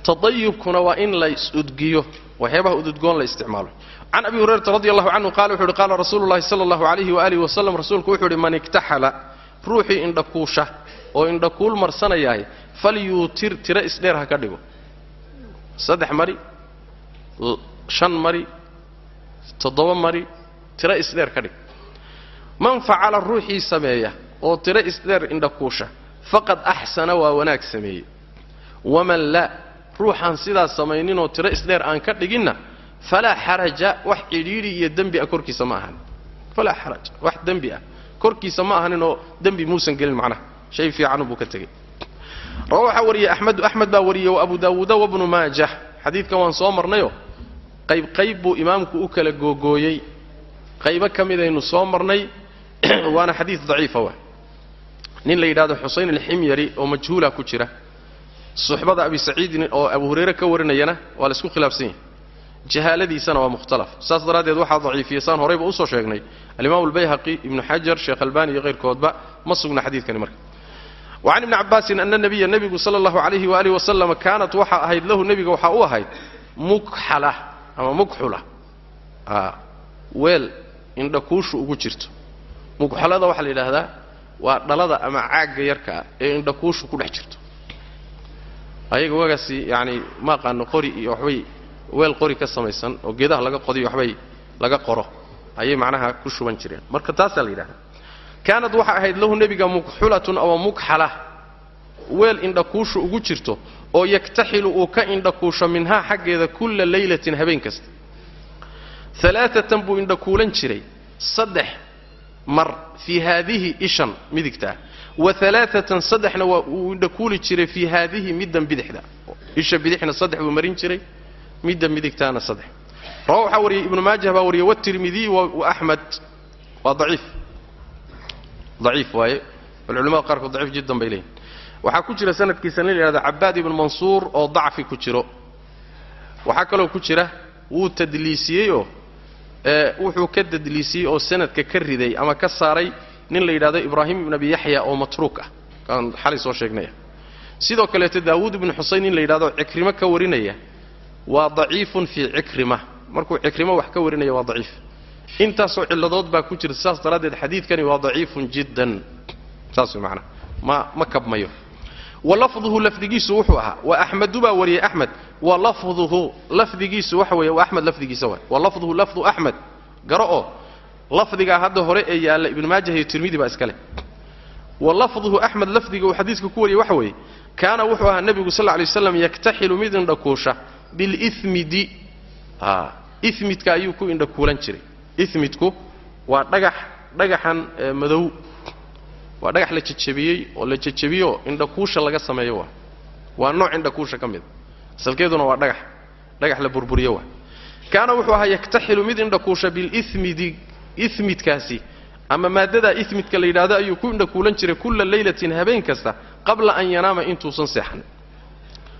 Tadayubkuna waa in la is-udgiyo waxyaabaha ududgoon la isticmaalo can abi hurayrata radi allahu canhu qala wuxu uhi qaala rasuulu llahi sala allahu alayhi waalihi wasalam rasuulku wuxuu uhi man iktaxala ruuxii indhakuusha oo indhakuul marsanayahay falyuutir tiro isdheer ha ka dhigo saddex mari shan mari toddoba mari tiro isdheer ka dhig man facala ruuxii sameeya oo tiro isdheer indhakuusha faqad axsana waa wanaag sameeyey waman laa ruuxaan sidaas samayninoo tiro isdheer aan ka dhiginna falaa xaraja wax cidhiidhi iyo dembi ah korkiisa ma ahanin falaa xaraj wax dembi ah korkiisa ma ahaninoo dembi muusan gelin macnaha shay fiicanu buu ka tegey rawa waxaa wariyey axmedu axmed baa wariyey wa abu daawuuda wabnu maajah xadiidkan waan soo marnayo qayb qayb buu imaamku u kala googooyey qaybo ka midaynu soo marnay waana xadiid daciifa wa nin la yidhahdo xusayn alximyari oo majhuula ku jira suxbada abi saciidin oo abu hurayre ka warinayana waa la isku khilaafsan yahay jahaaladiisana waa mukhtalaf. Saas daraaddeed waxaa daciifiyey saan horayba u soo sheegnay alimaam albayhaqi ibnu xajar sheekh albani iyo hayrkoodba ma sugna xadiidkani marka. Wacan ibni cabaasin ana nabiya nebigu sala allahu calayhi waalihi wasalam kaanat waxaa ahayd lahu nebiga waxaa u ahayd mukxala ama mukxula. Weel indhakuushu ugu jirto. Mukxalada waxaa la yidhaahdaa waa dhalada ama caagga yarka ah ee indhakuushu ku dhex jirto. Ayaga wagaasi yacani ma aqaano qori iyo waxbay weel qori ka samaysan oo geedaha laga qodiyo waxbay laga qoro ayay macnaha ku shuban jireen. Marka taasaa la yidhahdaa kaanad waxaa ahayd lahu nebiga mukxulatun ama mukxala weel indhakuushu ugu jirto oo yaktaxilu uu ka indhakuusho minhaa xaggeeda kulla laylatin habeen kasta. Alaaatan buu indhakuulan jiray saddex mar fii haadihi ishan midigtaa wa alaaatan saddexna waa uu indhakuuli jiray fii haadihi middan bidixda. Isha bidixna saddex buu marin jiray midda midigtaana saddex. Rawa waxaa wariyey ibnu maajah baa wariyey watirmidiy wa axmed waa daciif. Daciif waaye. Bal culamada qaarkood daciif jiddan bay leeyihiin waxaa ku jira sanadkiisa la yidhahdo cabaad ibnu mansuur oo dacfi ku jiro. Waxaa kaloo ku jira wuu tadliisiyeyoo wuxuu ka tadliisiyey oo sanadka ka riday ama ka saaray nin la yidhahdo ibraahim ibn abi yaxya oo matruuk ah. Kaan xalay soo sheegnaya. Sidoo kaleeto daawuud ibnu xusayn nin la yidhahdo cikrimo ka warinaya waa daciifun fii cikrima. Markuu cikrimo wax ka warinaya waa daciif. Intaasoo cilladood baa ku jirta saas daraaddeed xadiidkani waa daciifun jiddan. Saas way macanaha ma ma kabmayo. Wa lafduhu lafdigiisu wuxuu ahaa. Wa axmedu baa wariyey axmed. Wa lafduhu lafdigiisu waxa weeye waa axmed lafdigiisa waay. Wa lafduhu lafdu axmed. Garo oo. Lafdigaa hadda hore ee yaalla ibnu maajah iyo tirmidi baa iska leh wa lafduhu axmed lafdiga uu xadiidka ku wariyey waxa weeye kaana wuxuu ahaa nebigu sal lay waslam yaktaxilu mid indhakuusha bilimidi imidka ayuu ku indhakuulan jiray. Imidku waa dhagax dhagaxan madow. Waa dhagax la jajabiyey oo la jajabiyo indhakuusha laga sameeyo waa. Waa nooc indhakuusha ka mida asalkeeduna waa dhagax dhagax la burburiyo waa. Kaana wuxuu ahaa yaktaxilu mid indhakuusha bilimidi imidkaasi ama maaddadaa imidka la yidhahdo ayuu ku indhakuulan jiray kulla laylatin habeen kasta qabla an yanaama intuusan seexan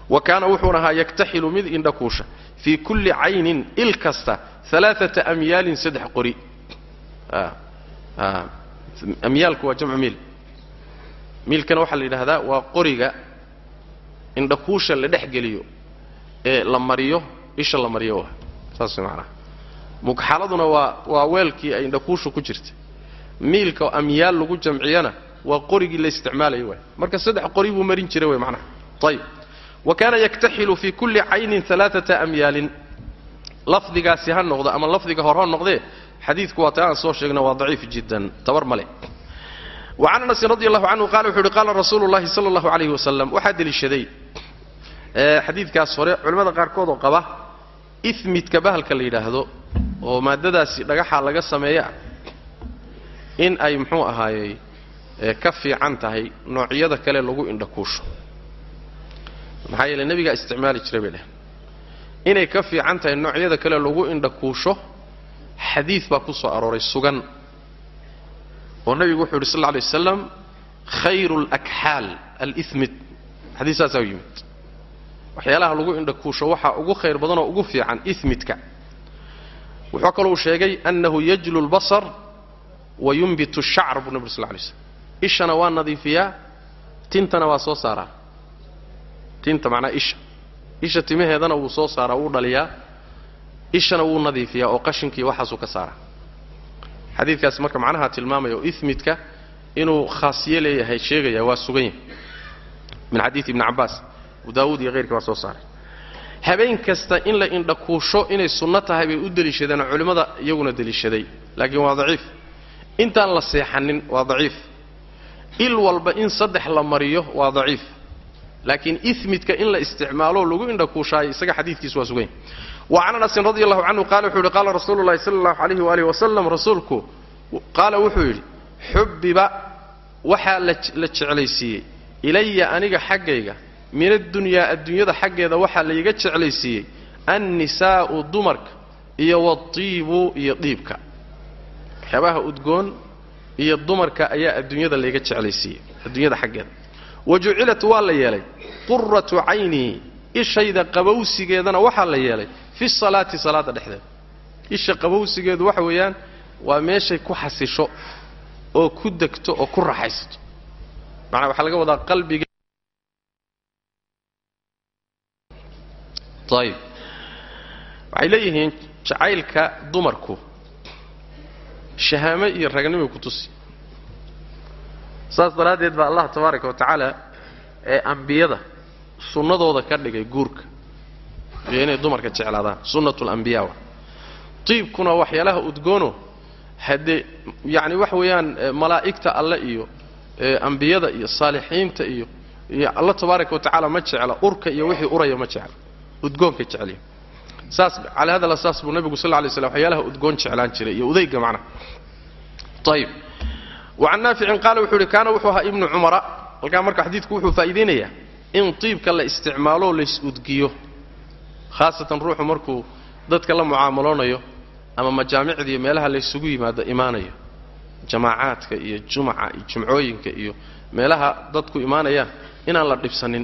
wa kaana wuxuuna ahaa yaktaxilu mid indhakuusha fii kulli caynin il kasta alaaata amyaalin saddex qori. Amyaalku waa jamcu miil. Miilkana waxaa la yidhaahdaa waa qoriga indhakuusha la dhex geliyo ee la mariyo isha la mariyo waa saas way macanaha mugxaladuna waa waa weelkii ay indhakuushu ku jirta miilka amyaal lagu jamciyana waa qorigii la isticmaalayo waay. Marka saddex qori buu marin jiray way macnaha ayib wa kaana yaktaxilu fii kulli caynin alaaata amyaalin lafdigaasi ha noqdo ama lafdiga hore ha noqdee xadiidku waa ta aan soo sheegna waa daciif jiddan tabar ma wacan anasin radi allahu canhu qala wuxu uhi qaala rasuulu llahi sala allahu alayhi wasalam waxaa deliishaday xadiidkaas hore culimmada qaarkood oo qaba imidka bahalka la yidhaahdo oo maaddadaasi dhagaxa laga sameeya in ay muxuu ahaayey ka fiican tahay noocyada kale lagu indhakuusho maxaa yeele nebigaa isticmaali jiray bay dheheen inay ka fiican tahay noocyada kale lagu indhakuusho xadiid baa ku soo arooray sugan oo nebigu wuxuu yidhi sal lla alay wasaslam khayru alakxaal alimid xadiis saasaa yimid. Waxyaalaha lagu indhakuusho waxaa ugu khayr badanoo ugu fiican imidka wuxuu kalou sheegay annahu yajlu lbasar wa yumbitu shacr buu nabig sal lla slam ishana waa nadiifiyaa tintana waa soo saaraa tinta macnaa isha. Isha timaheedana wuu soo saaraa wuu dhaliyaa. Ishana wuu nadiifiyaa oo qashinkii waxaasuu ka saaraa. Xadiidkaasi marka macnaha tilmaamaya oo imidka inuu khaasiye leeyahay sheegaya waa sugan yahay. Min xadiidi ibni cabbaas abu daawuud iyo hayrkii waa soo saaray. Habeen kasta in la indhakuusho inay sunno tahay bay u deliishadeen oo culimmada iyaguna deliishaday. Laakiin waa daciif. Intaan la seexanin waa daciif. Il walba in saddex la mariyo waa daciif laakiin imidka in la isticmaalo lagu indhakuushaayo isaga xadiidkiisu waa sugan yahay wacan anasin radi allahu canhu qaala wuxuu yidhi qaala rasuulu llahi sala allahu alayhi waaalih wasalam rasuulku qaala wuxuu yidhi xubbiba waxaa la jeclaysiiyey. Ilaya aniga xaggayga min addunyaa adduunyada xaggeeda waxaa layga jeclaysiiyey. Annisaa'u dumarka iyo waatiibu iyo diibka waxyaabaha udgoon iyo dumarka ayaa adduunyada layga jeclaysiiyey adduunyada xaggeeda wa jucilat waa la yeelay quratu caynii ishayda qabowsigeedana waxaa la yeelay fi salaati salaada dhexdeeda isha qabowsigeedu waxa weeyaan waa meeshay ku xasisho oo ku degto oo ku raaxaysato. Macnaa waxaa laga wadaa qalbiga. Ayib waxay leeyihiin jacaylka dumarku shahaame iyo ragnimay ku tusi saas daraaddeed baa allah tabaaraka wa tacaala ee ambiyada sunnadooda ka dhigay guurka. Iyo inay dumarka jeclaadaan sunnatu lambiya wa. Tiibkuna waxyaalaha udgoono haddee yacni waxa weeyaan malaa'igta alle iyo ambiyada iyo saalixiinta iyo iyo alla tabaaraka wa tacaala ma jecla urka iyo wixii uraya ma jecla udgoonka jecelya saas calaa hada asaas buu nabigu sal lay slam waxyaalaha udgoon jeclaan jiray iyo udayga macnaha ayib wacan naaficin qaala wuxuu ihi kaana wuxuu ahaa ibnu cumara halkaa marka xadiidku wuxuu faa'iidaynayaa in tiibka la isticmaalo lays udgiyo khaasatan ruuxu markuu dadka la mucaamaloonayo ama majaamicda iyo meelaha laysugu yimaado imaanayo. Jamaacaadka iyo jumaca iyo jumcooyinka iyo meelaha dadku imaanayaan inaan la dhibsanin.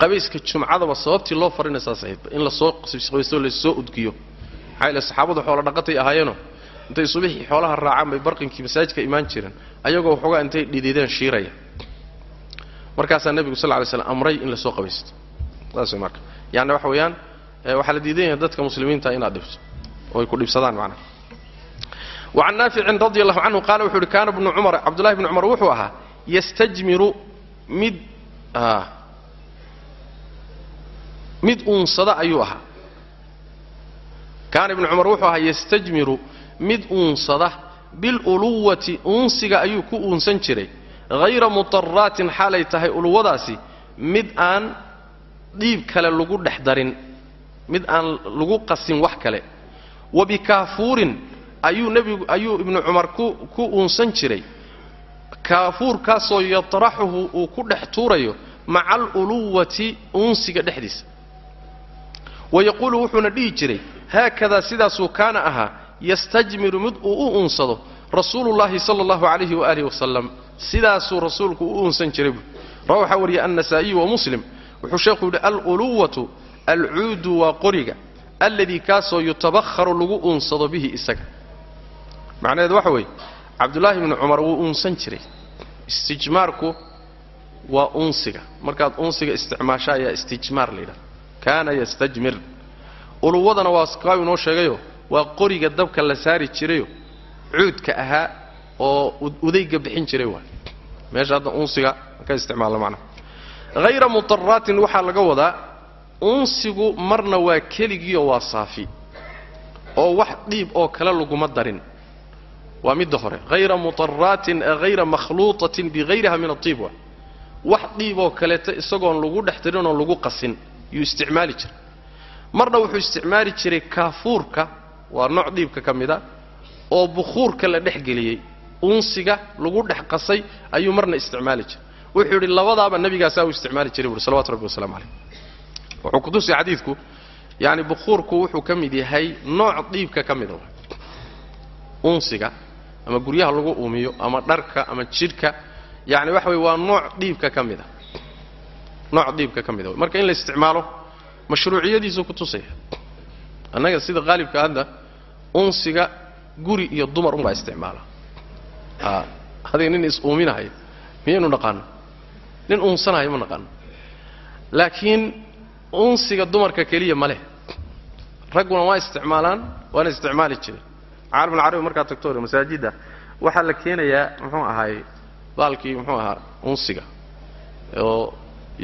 Qabayska jumcadaba sababtii loo farina saas ahaydba in la soo qabaysto la soo udgiyo. Maxaa yaele saxaabadu xoola dhaqatay ahaayeenoo intay subixii xoolaha raacaan bay barqinkii masaajidka imaan jireen ayagoo waxoogaa intay dhidideen shiiraya. Markaasaa nebigu sal lay slam amray in la soo qabaysto. Saas marka. Yaani waxa weeyaan waxaa la diidan yahay dadka muslimiinta inaad dhibso oo ay ku dhibsadaan macnaha. Wacan naaficin radi allahu canhu qaala wuxuu uhi kaana bnu cumar cabdullahi bni cumar wuxuu ahaa yastajmiru mid mid uunsada ayuu ahaa. Kaana ibnu cumar wuxuu ahaa yastajmiru mid uunsada biluluwati uunsiga ayuu ku uunsan jiray. Hayra mutaraatin xaalay tahay uluwadaasi mid aan dhiib kale lagu dhex darin mid aan lagu qasin wax kale. Wa bikaafuurin ayuu nebigu ayuu ibnu cumar ku uunsan jiray. Kaafuurkaasoo yatraxuhu uu ku dhex tuurayo maca aluluwati uunsiga dhexdiisa. Wa yaquulu wuxuuna dhihi jiray haakadaa sidaasuu kaana ahaa yastajmiru mid uu u uunsado rasuulullaahi sala allahu calayhi waaalih wasalam sidaasuu rasuulku u uunsan jiray buui rawa waxaa wariyay annasaa'iyu wa muslim. Wuxuu sheekhu yidhi aluluwatu alcuudu waa qoriga alladii kaasoo yutabakharu lagu uunsado bihi isaga. Macnaheedu waxa weeye cabdullaahi bni cumar wuu uunsan jiray. Istijmaarku waa unsiga. Markaad unsiga isticmaasha ayaa istijmaar la yidhahda kaana yastajmir. Uluwadana waa kaa inoo sheegayo waa qoriga dabka la saari jirayo cuudka ahaa oo udayga bixin jiray waay meesha hadda unsiga ka isticmaalno macnaha hayra mutaraatin waxaa laga wadaa unsigu marna waa keligiioo waa saafi oo wax dhiib oo kale laguma darin. Waa midda hore. Hayra mutaraatin hayra makhluutatin bihayriha min aiib waay wax dhiib oo kaleeta isagoon lagu dhex tirin oon lagu qasin yuu isticmaali jiray. Marna wuxuu isticmaali jiray kaafuurka waa nooc dhiibka ka mid a oo bukhuurka la dhex geliyey. Unsiga lagu dhex qasay ayuu marna isticmaali jiray. Wuxuu yidhi labadaaba nebigaasaa uu isticmaali jiray buui salawatu rabbi wasalamu calayh wuxuu kutusay xadiidku yacni bukhuurku wuxuu ka mid yahay nooc dhiibka ka mida. Unsiga ama guryaha lagu uumiyo ama dharka ama jidhka yacni waxa weye waa nooc dhiibka ka mid a nooc dhiibka ka mid a marka in la isticmaalo mashruuciyadiisuu ku tusaya annaga sida qaalibka hadda unsiga guri iyo dumar unbaa isticmaala. A adiga nin is-uuminahayo miyaynu naqaano nin uunsanaayo ma naqaano laakiin unsiga dumarka keliya ma leh. Ragguna waa isticmaalaan waana isticmaali jireen caalam alcarabi markaad tagto hore masaajidda waxaa la keenayaa muxuu ahaay baalkii muxuu ahaa unsiga. Oo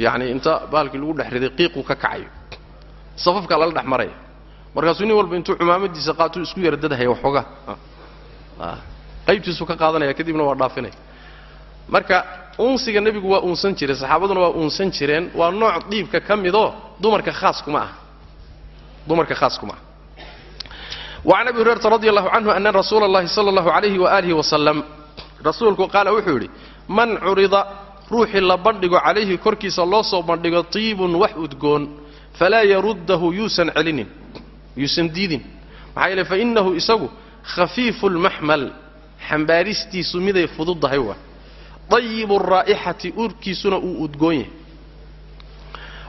yacni inta baalkii lagu dhex riday qiiquu ka kacayo safafkaa lala dhex maraya markaasuu nin walba intuu cumaamadiisa qaatuu isku yara dadahaya waxoogaa qaybtiisuu ka qaadanaya kadibna waa dhaafinaya marka unsiga nebigu waa uunsan jiray saxaabaduna waa uunsan jireen waa nooc dhiibka ka midoo dumarka khaas kuma ah dumarka khaas kuma ah wacan abi hurayrata radi allahu canhu ana rasuula اllahi sala allahu alayhi waalihi wasalam rasuulku qaala wuxuu yidhi man curida ruuxii la bandhigo calayhi korkiisa loo soo bandhigo tiibun wax udgoon falaa yaruddahu yuusan celinin yuusan diidin. Maxaa yeele fainahu isagu khafiifu lmaxmal xambaaristiisu miday fududdahay waa. Dayibu raa'ixati urkiisuna uu udgoon yahay.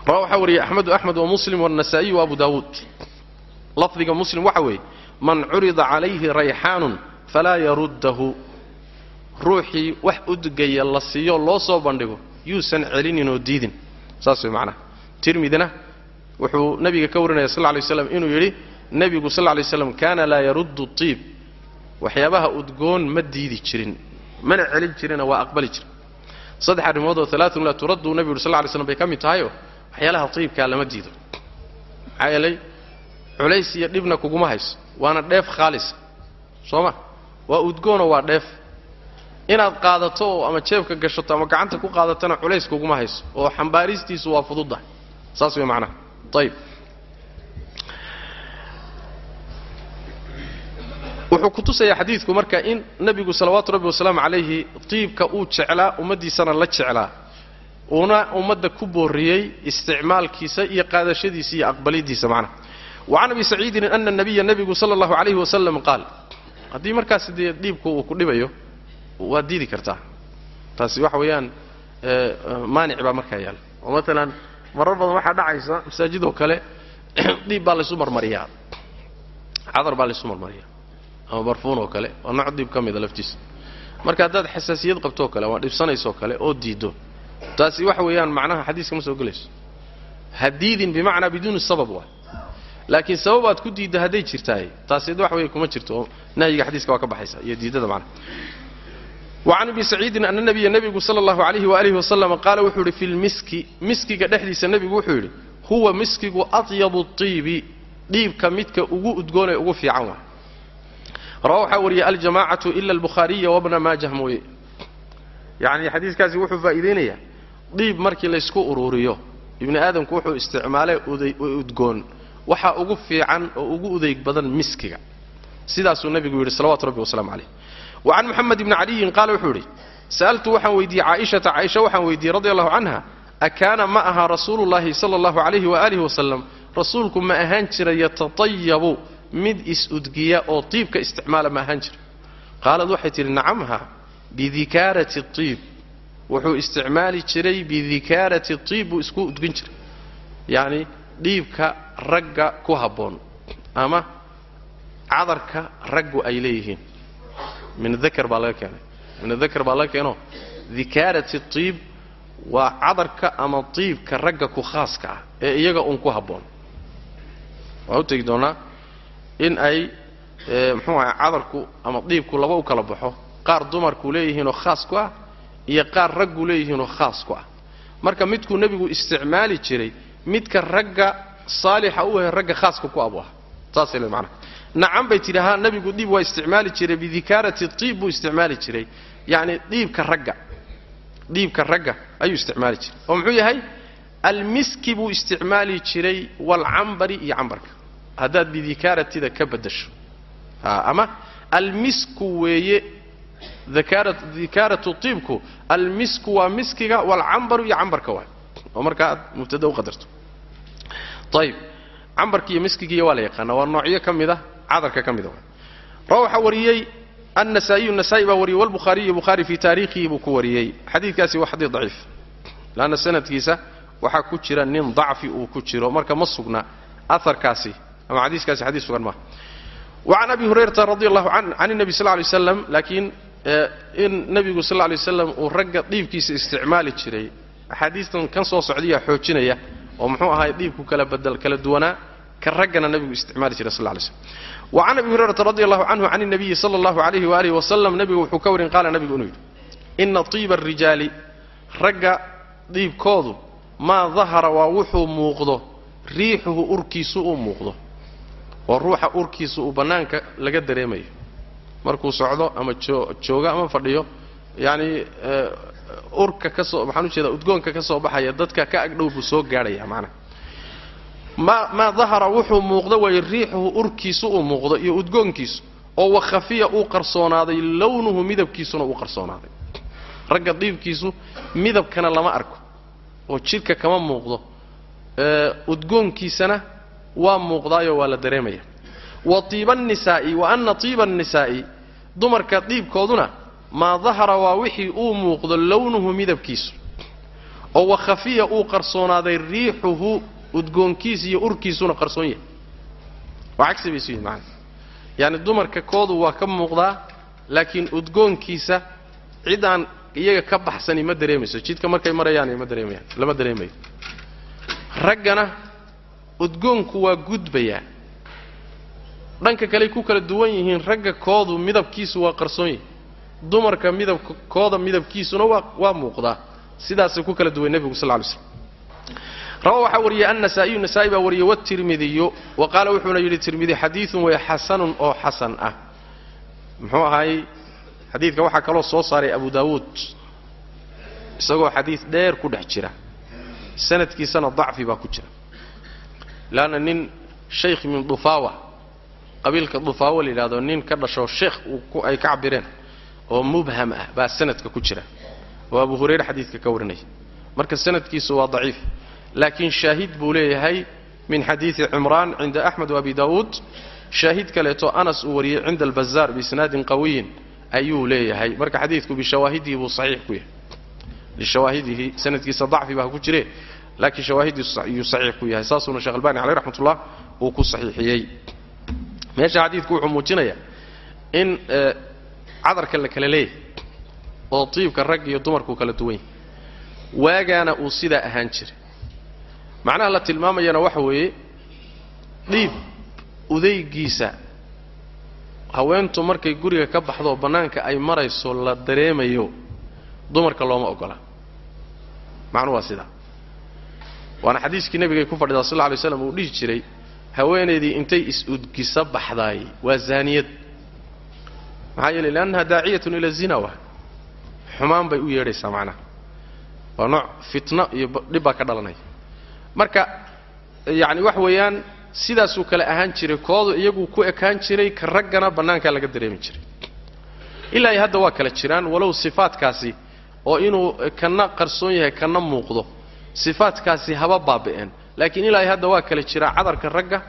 Rawa waxaa wariyay axmedu axmed wa muslim waannasaa'iy wa abu daawuud. Lafdiga muslim waxa weeye man curida calayhi rayxaanun falaa yaruddahu. Ruuxii wax udgaya la siiyo loo soo bandhigo yuusan celinin oo diidin. Saas way macnaha. Tirmidina wuxuu nabiga ka warinaya sal lay slam inuu yidhi nebigu sal lay slam kaana laa yaruddu tiib. Waxyaabaha udgoon ma diidi jirin mana celin jirina waa aqbali jira saddex arrimoodoo alaaun laa turaddu nebigu yuri sal lay slam bay ka mid tahayoo waxyaalaha tiibkaa lama diido. Maxaa yeelay culays iyo dhibna kuguma hayso waana dheef khaalisa soo ma? Waa udgoonoo waa dheef. Inaad qaadato oo ama jeebka gashato ama gacanta ku qaadatana culays kuguma hayso oo xambaaristiisu waa fududdahay saas way macnaha ayib wuxuu ku tusayaa xadiidku marka in nebigu salawaatu rabbi wasalaamu calayhi tiibka uu jeclaa ummaddiisana la jeclaa. Uuna ummadda ku booriyey isticmaalkiisa iyo qaadashadiisa iyo aqbalidiisa macnaha wacan abi saciidin ana nabiya nebigu sala allahu calayhi wasalam qaal haddii markaas dee dhiibku uu ku dhibayo waad diidi kartaa. Taasi waxa weeyaan maanic baa markaa yaalla oo maalan marar badan waxaa dhacaysa masaajidoo kale dhiib baa laysu marmariyaa. Cadar baa laysu marmariyaa. Ama barfuun oo kale waa nooc dhiib ka mida laftiisa. Marka haddaad xasaasiyad qabtoo kale ama dhibsanaysoo kale oo diiddo. Taasi waxa weeyaan macnaha xadiiska ma soo gelayso. Ha diidin bimacnaa biduuni sabab waay laakiin sabab aad ku diidda hadday jirtaay taasi waxa weeye kuma jirto oo nahyiga xadiiska waa ka baxaysa iyo diiddada macnaha wacan abi saciidin ana nabiya nebigu sala allahu calayhi waalihi wasalam qaala wuxuu yidhi fi lmiski miskiga dhexdiisa nebigu wuxuu yidhi huwa miskigu atyabu tiibi dhiibka midka ugu udgoonee ugu fiican waay rawa waxaa wariyay aljamaacatu ila albukhaariya wabna maajah mooye. Yacni xadiiskaasi wuxuu faa'iidaynayaa dhiib markii laysku ururiyo ibni aadamku wuxuu isticmaalay udgoon waxaa ugu fiican oo ugu udeyg badan miskiga. Sidaasuu nebigu yidhi salawatu rabbi waslamu calayh wa can moxamed ibni caliyin qaala wuxuu yidhi sa'altu waxaan weydiiyey caaishata caaisha waxaan weydiiyey radi allahu canha akaana ma aha rasuulu llahi sala allahu calayhi waaalih wasalam rasuulku ma ahaan jira yatatayabu mid is-udgiya oo tiibka isticmaala ma ahaan jira qaalad waxay tidhi nacamha bidikaarati tiib. Wuxuu isticmaali jiray bidikaarati tiib buu isku udgin jiray. Yacni dhiibka ragga ku habboon ama cadarka raggu ay leeyihiin min dakar baa laga keenay min dakar baa laga keeno dikaarati tiib waa cadarka ama tiibka ragga ku khaaska ah ee iyaga uun ku habboon waan u tegi doonaa in ay muxuu ahay cadarku ama diibku laba u kala baxo qaar dumarku leeyihiinoo khaas ku ah iyo qaar raggu leeyihiinoo khaas ku ah marka midkuu nebigu isticmaali jiray midka ragga saalixa u ahe ragga khaaska ku abu ah saasay le macnaha nacan bay tidhi haa nebigu dhiib waa isticmaali jiray bidikaarati tiib buu isticmaali jiray. Yacni dhiibka ragga dhiibka ragga ayuu isticmaali jiray. Oo muxuu yahay? Almiski buu isticmaali jiray walcambari iyo cambarka. Haddaad bidikaaratida ka baddasho ama almisku weeye dikaaratu tiibku almisku waa miskiga walcambaru iyo cambarka waay oo markaa aad mubtada u qadarto. Ayib cambarki iyo miskigiiya waa la yaqaana waa noocyo ka mid a cadarka ka mida waxaa wariyey annasaa'iyu nasa'i baa wariyey walbukhaariyu bukhaari fii taariikhihi buu ku wariyey. Xadiidkaasi waa xadiid daciif laanna sanadkiisa waxaa ku jira nin dacfi uu ku jiro. Marka ma sugna aarkaasi ama xadiiskaasi xadiis sugan maaha wacan abi hurayrata radi allahu can nebi sal lay slam laakiin in nebigu sal lay waslam uu ragga dhiibkiisa isticmaali jiray. Axaadiistan kan soo socdayaa xoojinaya oo muxuu ahaay dhiibku kala duwanaa ka raggana nebigu isticmaali jiray sal lay slm wacan abi hurayrata radi allahu canhu can nabiyi sala allahu alayhi waalihi wasalam nebigu wuxuu ka warin qaala nebigu inuu yidhi ina tiiba arijaali ragga dhiibkoodu maa dahara waa wuxuu muuqdo riixuhu urkiisu uu muuqdo oo ruuxa urkiisu uu bannaanka laga dareemayo. Markuu socdo ama joogo ama fadhiyo yacni urka ka soo maxaan u jeedaa udgoonka ka soo baxaya dadka ka agdhow buu soo gaadhaya macnaha maa dahara wuxuu muuqdo waaye riixuhu urkiisu uu muuqdo iyo udgoonkiisu oo wakhafiya uu qarsoonaaday lownuhu midabkiisuna uu qarsoonaaday. Ragga diibkiisu midabkana lama arko oo jidhka kama muuqdo. Udgoonkiisana waa muuqdaayo waa la dareemaya. Wa tiiba annisaa'i wa anna tiiba annisaa'i dumarka diibkooduna maa dahara waa wixii uu muuqdo lownuhu midabkiisu. Oo wakhafiya uu qarsoonaaday riixuhu udgoonkiisa iyo urkiisuna qarsoon yahay. Waa cagsi bay isu yihiin macana. Yacni dumarka koodu waa ka muuqdaa laakiin udgoonkiisa cid aan iyaga ka baxsani ma dareemayso. Jidka markay marayaan ma dareemayaan lama dareemayo. Raggana udgoonku waa gudbayaa. Dhanka kaley ku kala duwan yihiin ragga koodu midabkiisu waa qarsoon yahay. Dumarka midabka kooda midabkiisuna waa waa muuqdaa. Sidaasay ku kala duwan nebigu sal ly slm rawa waxaa wariyey annasaa'iyu nasaa'i baa wariyey watirmidiyu wa qaala wuxuuna yidhi tirmidi xadiidun way xasanun oo xasan ah. Muxuu ahaayey xadiidka waxaa kaloo soo saaray abu daawuud isagoo xadiid dheer ku dhex jira. Sanadkiisana dacfi baa ku jira. Leanna nin shaykh min dufaawa qabiilka dufaawa la yidhahdo nin ka dhasho sheekh ay ka cabireen oo mubham ah baa sanadka ku jira. Oo abu hurayre xadiidka ka warinaya marka sanadkiisu waa daciif laakiin shaahid buu leeyahay min xadiidi cimraan cinda axmed waabi daawuud shaahid kaleeto anas uu wariyey cinda albazaar biisnaadin qawiyin ayuu leeyahay marka xadiidku bishawaahidihi buu saxiix ku yahay lishawaahidihi sanadkiisa dacfi baa ku jire laakiin shawaahidiisu saxiix ku yahay saasuuna sheekh albani caleyh raxmatullah uu ku saxiixiyey meesha xadiidku wuxuu muujinayaa in cadarka la kala leeyahay oo tiibka rag iyo dumarku kala duwan yahay waagaana uu sidaa ahaan jiray macnaha la tilmaamayana waxa weeye dhiib udaygiisa. Haweentu markay guriga ka baxdoo bannaanka ay marayso la dareemayo dumarka looma ogola. Macnuhu waa sidaa waana xadiiskii nebigay ku fadhidaa sal lla alay slam uu dhihi jiray haweenaydii intay is-udgisa baxdaay waa zaaniyad. Maxaa yeelay liannaha daaciyatun ila zina wa xumaan bay u yeedhaysaa macnaha. Waa nooc fitno iyo dhib baa ka dhalanaya marka yacni wax weeyaan sidaasuu kale ahaan jiray koodu iyaguu ku ekaan jiray ka raggana bannaankaa laga dareemi jiray. Ilaa hadda waa kala jiraan walow sifaadkaasi oo inuu kana qarsoon yahay kana muuqdo sifaadkaasi haba baabi'een. Laakiin ilaa hadda waa kala jiraa cadarka ragga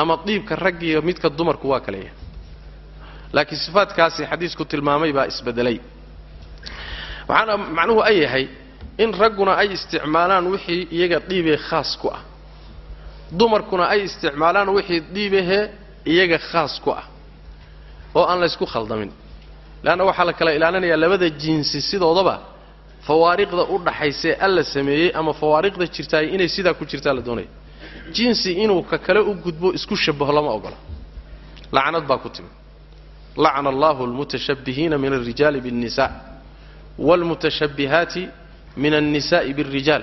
ama diibka ragga iyo midka dumarku waa kala yahay. Laakiin sifaadkaasi xadiisku tilmaamay baa isbedelay. Waxaana macnuhu ay yahay in ragguna ay isticmaalaan wixii iyaga dhiibee khaas ku ah. Dumarkuna ay isticmaalaan wixii dhiibahee iyaga khaas ku ah. Oo aan laysku khaldamin. Leanna waxaa la kala ilaalinayaa labada jinsi sidoodaba fawaariqda u dhaxaysee alla sameeyey ama fawaariqda jirtaay inay sidaa ku jirtaa la doonaya jinsi inuu ka kale u gudbo isku shabaho lama ogola. Lacnad baa ku timi. Lacna allahu almutashabbihiina min alrijaali biاnnisa wاlmutashabbihaati min annisa'i biاlrijaal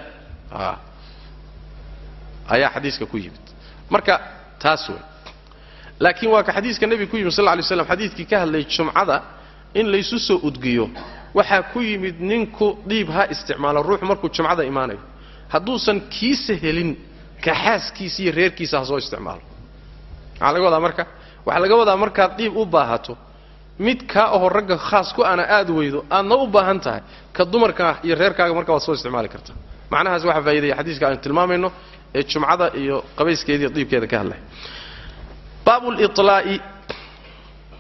ayaa xadiiska ku yimid marka taas wey laakiin waa ka xadiiska nebiga ku yimid sal lay slam xadiidkii ka hadlayay jumcada in laysu soo udgiyo waxaa ku yimid ninku dhiib ha isticmaalo ruuxu markuu jumcada imaanayo hadduusan kiisa helin ka xaaskiisa iyo reerkiisa ha soo isticmaalo maxaa laga wadaa marka waxaa laga wadaa markaad dhiib u baahato mid kaa oho ragga khaas ku ana aad weydo aadna u baahan tahay ka dumarkaa iyo reerkaaga marka waad soo isticmaali kartaa macnahaas waxaa faa'iidaya xadiiska aynu tilmaamayno ee jumcada iyo qabayskeediiyo diibkeeda ka hadlaya baabulilaa'i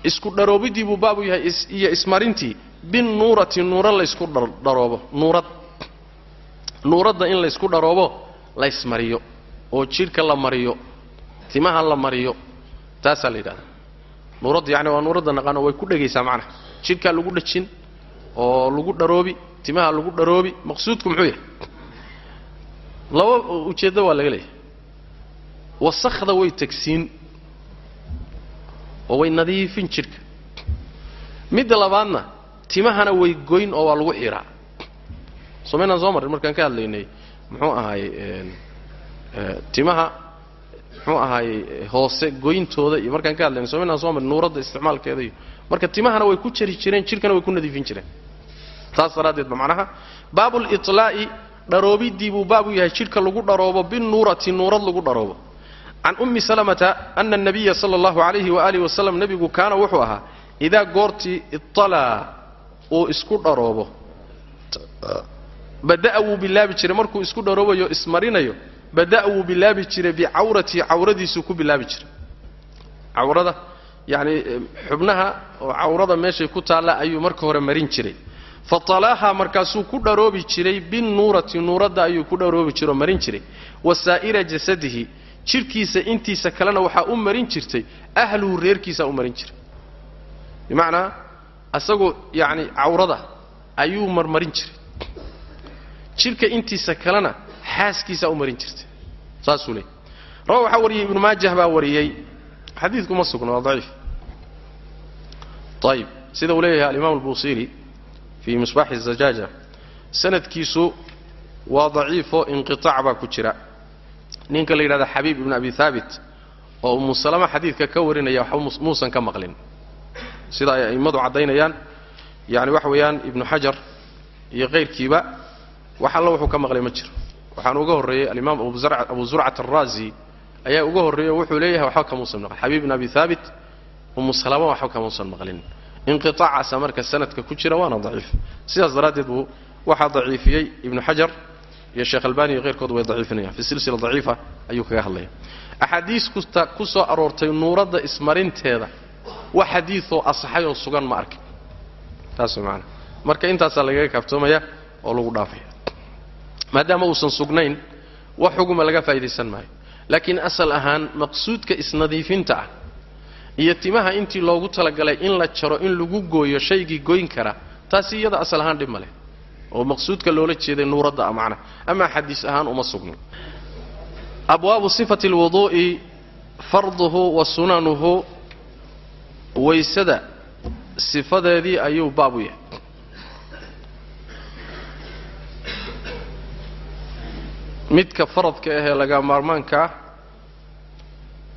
isku dharoobiddii buu baabu yahay iyo ismarintii binnuurati nuura laysku dharoobo. Nuurad. Nuuradda in laysku dharoobo laysmariyo oo jidhka la mariyo timaha la mariyo taasaa la yidhahdaa nuuradda yacni waa nuuradda naqaano way ku dhegaysaa macnaha jidhkaa lagu dhajin oo lagu dharoobi timaha lagu dharoobi maqsuudku muxuu yahay? Laba ujeeddo waa laga leeyahay. Wasakhda way tegsiin oo way nadiifin jidhka. Midda labaadna timahana way goyn oo waa lagu xiraa. Somaynaan soo marrin markaan ka hadlaynay muxuu ahaayey timaha muxuu ahaayey hoose goyntooda iyo markaan ka hadlaynay somaynaan soo marrin nuuradda isticmaalkeeda iyo marka timahana way ku jari jireen jidhkana way ku nadiifin jireen. Taas daraaddeed ba macnaha. Baabulilaa'i dharoobiddii buu baab u yahay jidhka lagu dharoobo binnuurati nuurad lagu dharoobo can ummi salamata ana anabiya sala allahu calayhi waaalih wasalam nebigu kaana wuxuu ahaa idaa goortii italaa uu isku dharoobo bada'a wuu bilaabi jiray markuu isku dharoobayo ismarinayo bada'a wuu bilaabi jiray bicawratihi cawradiisuu ku bilaabi jiray cawrada yacni xubnaha oo cawrada meeshay ku taalla ayuu marka hore marin jiray. Fatalaaha markaasuu ku dharoobi jiray binnuurati nuuradda ayuu ku dharoobi jiroo marin jiray. Wa saa'ira jasadihi jidhkiisa intiisa kalena waxaa u marin jirtay ahluhu reerkiisaa u marin jiray. Bimacnaa asagoo yacni cawrada ayuu marmarin jiray. Jidhka intiisa kalena xaaskiisaa u marin jirtay saasuu leeyay rawa waxaa wariyey ibnu maajah baa wariyey xadiidku ma sugna waa daciif ayib sida uu leeyahay alimaam albuusiiri fii misbaaxi الzajaaja sanadkiisu waa daciifo inqiطaac baa ku jira ninka la yidhahda xabiib ibn abi haabit oo umu salama xadiidka ka warinaya waxba muusan ka maqlin sida ay a'immadu caddaynayaan yani waxa weeyaan ibnu xajar iyo kayrkiiba wax alla wuxuu ka maqlay ma jiro waxaan uga horreeyey alimaam abu zurcat araazi ayaa uga horreeyey oo wuxuu leeyahay waxba kamuusan maqlin xabiib bn abi haabit umu salama waxba kamuusan maqlin inqiaacaasa marka sanadka ku jira waana daciif. Sidaas daraaddeed buu waxaa daciifiyey ibnu xajar iyo sheekh albani iyo keyrkood way daciifinayaan. Fi silsila daciifa ayuu kaga hadlaya axaadiis kusta ku soo aroortay nuuradda ismarinteeda wax xadiidoo asaxay oo sugan ma arkin. Taas maana marka intaasaa lagaga kaaftoomaya oo lagu dhaafaya maadaama uusan sugnayn wax xuguma laga faa'idaysan maayo. Laakiin asal ahaan maqsuudka isnadiifinta ah iyo timaha intii loogu talagalay in la jaro in lagu gooyo shaygii goyn kara taasi iyada asal ahaan dhib ma leh. Oo maqsuudka loola jeeday nuuradda a macnaha. Amaa xadiis ahaan uma sugnin. Abwaabu sifati alwuduu'i farduhu wa sunanuhu waysada sifadeedii ayuu baab u yahay midka faradka ahee laga maarmaanka ah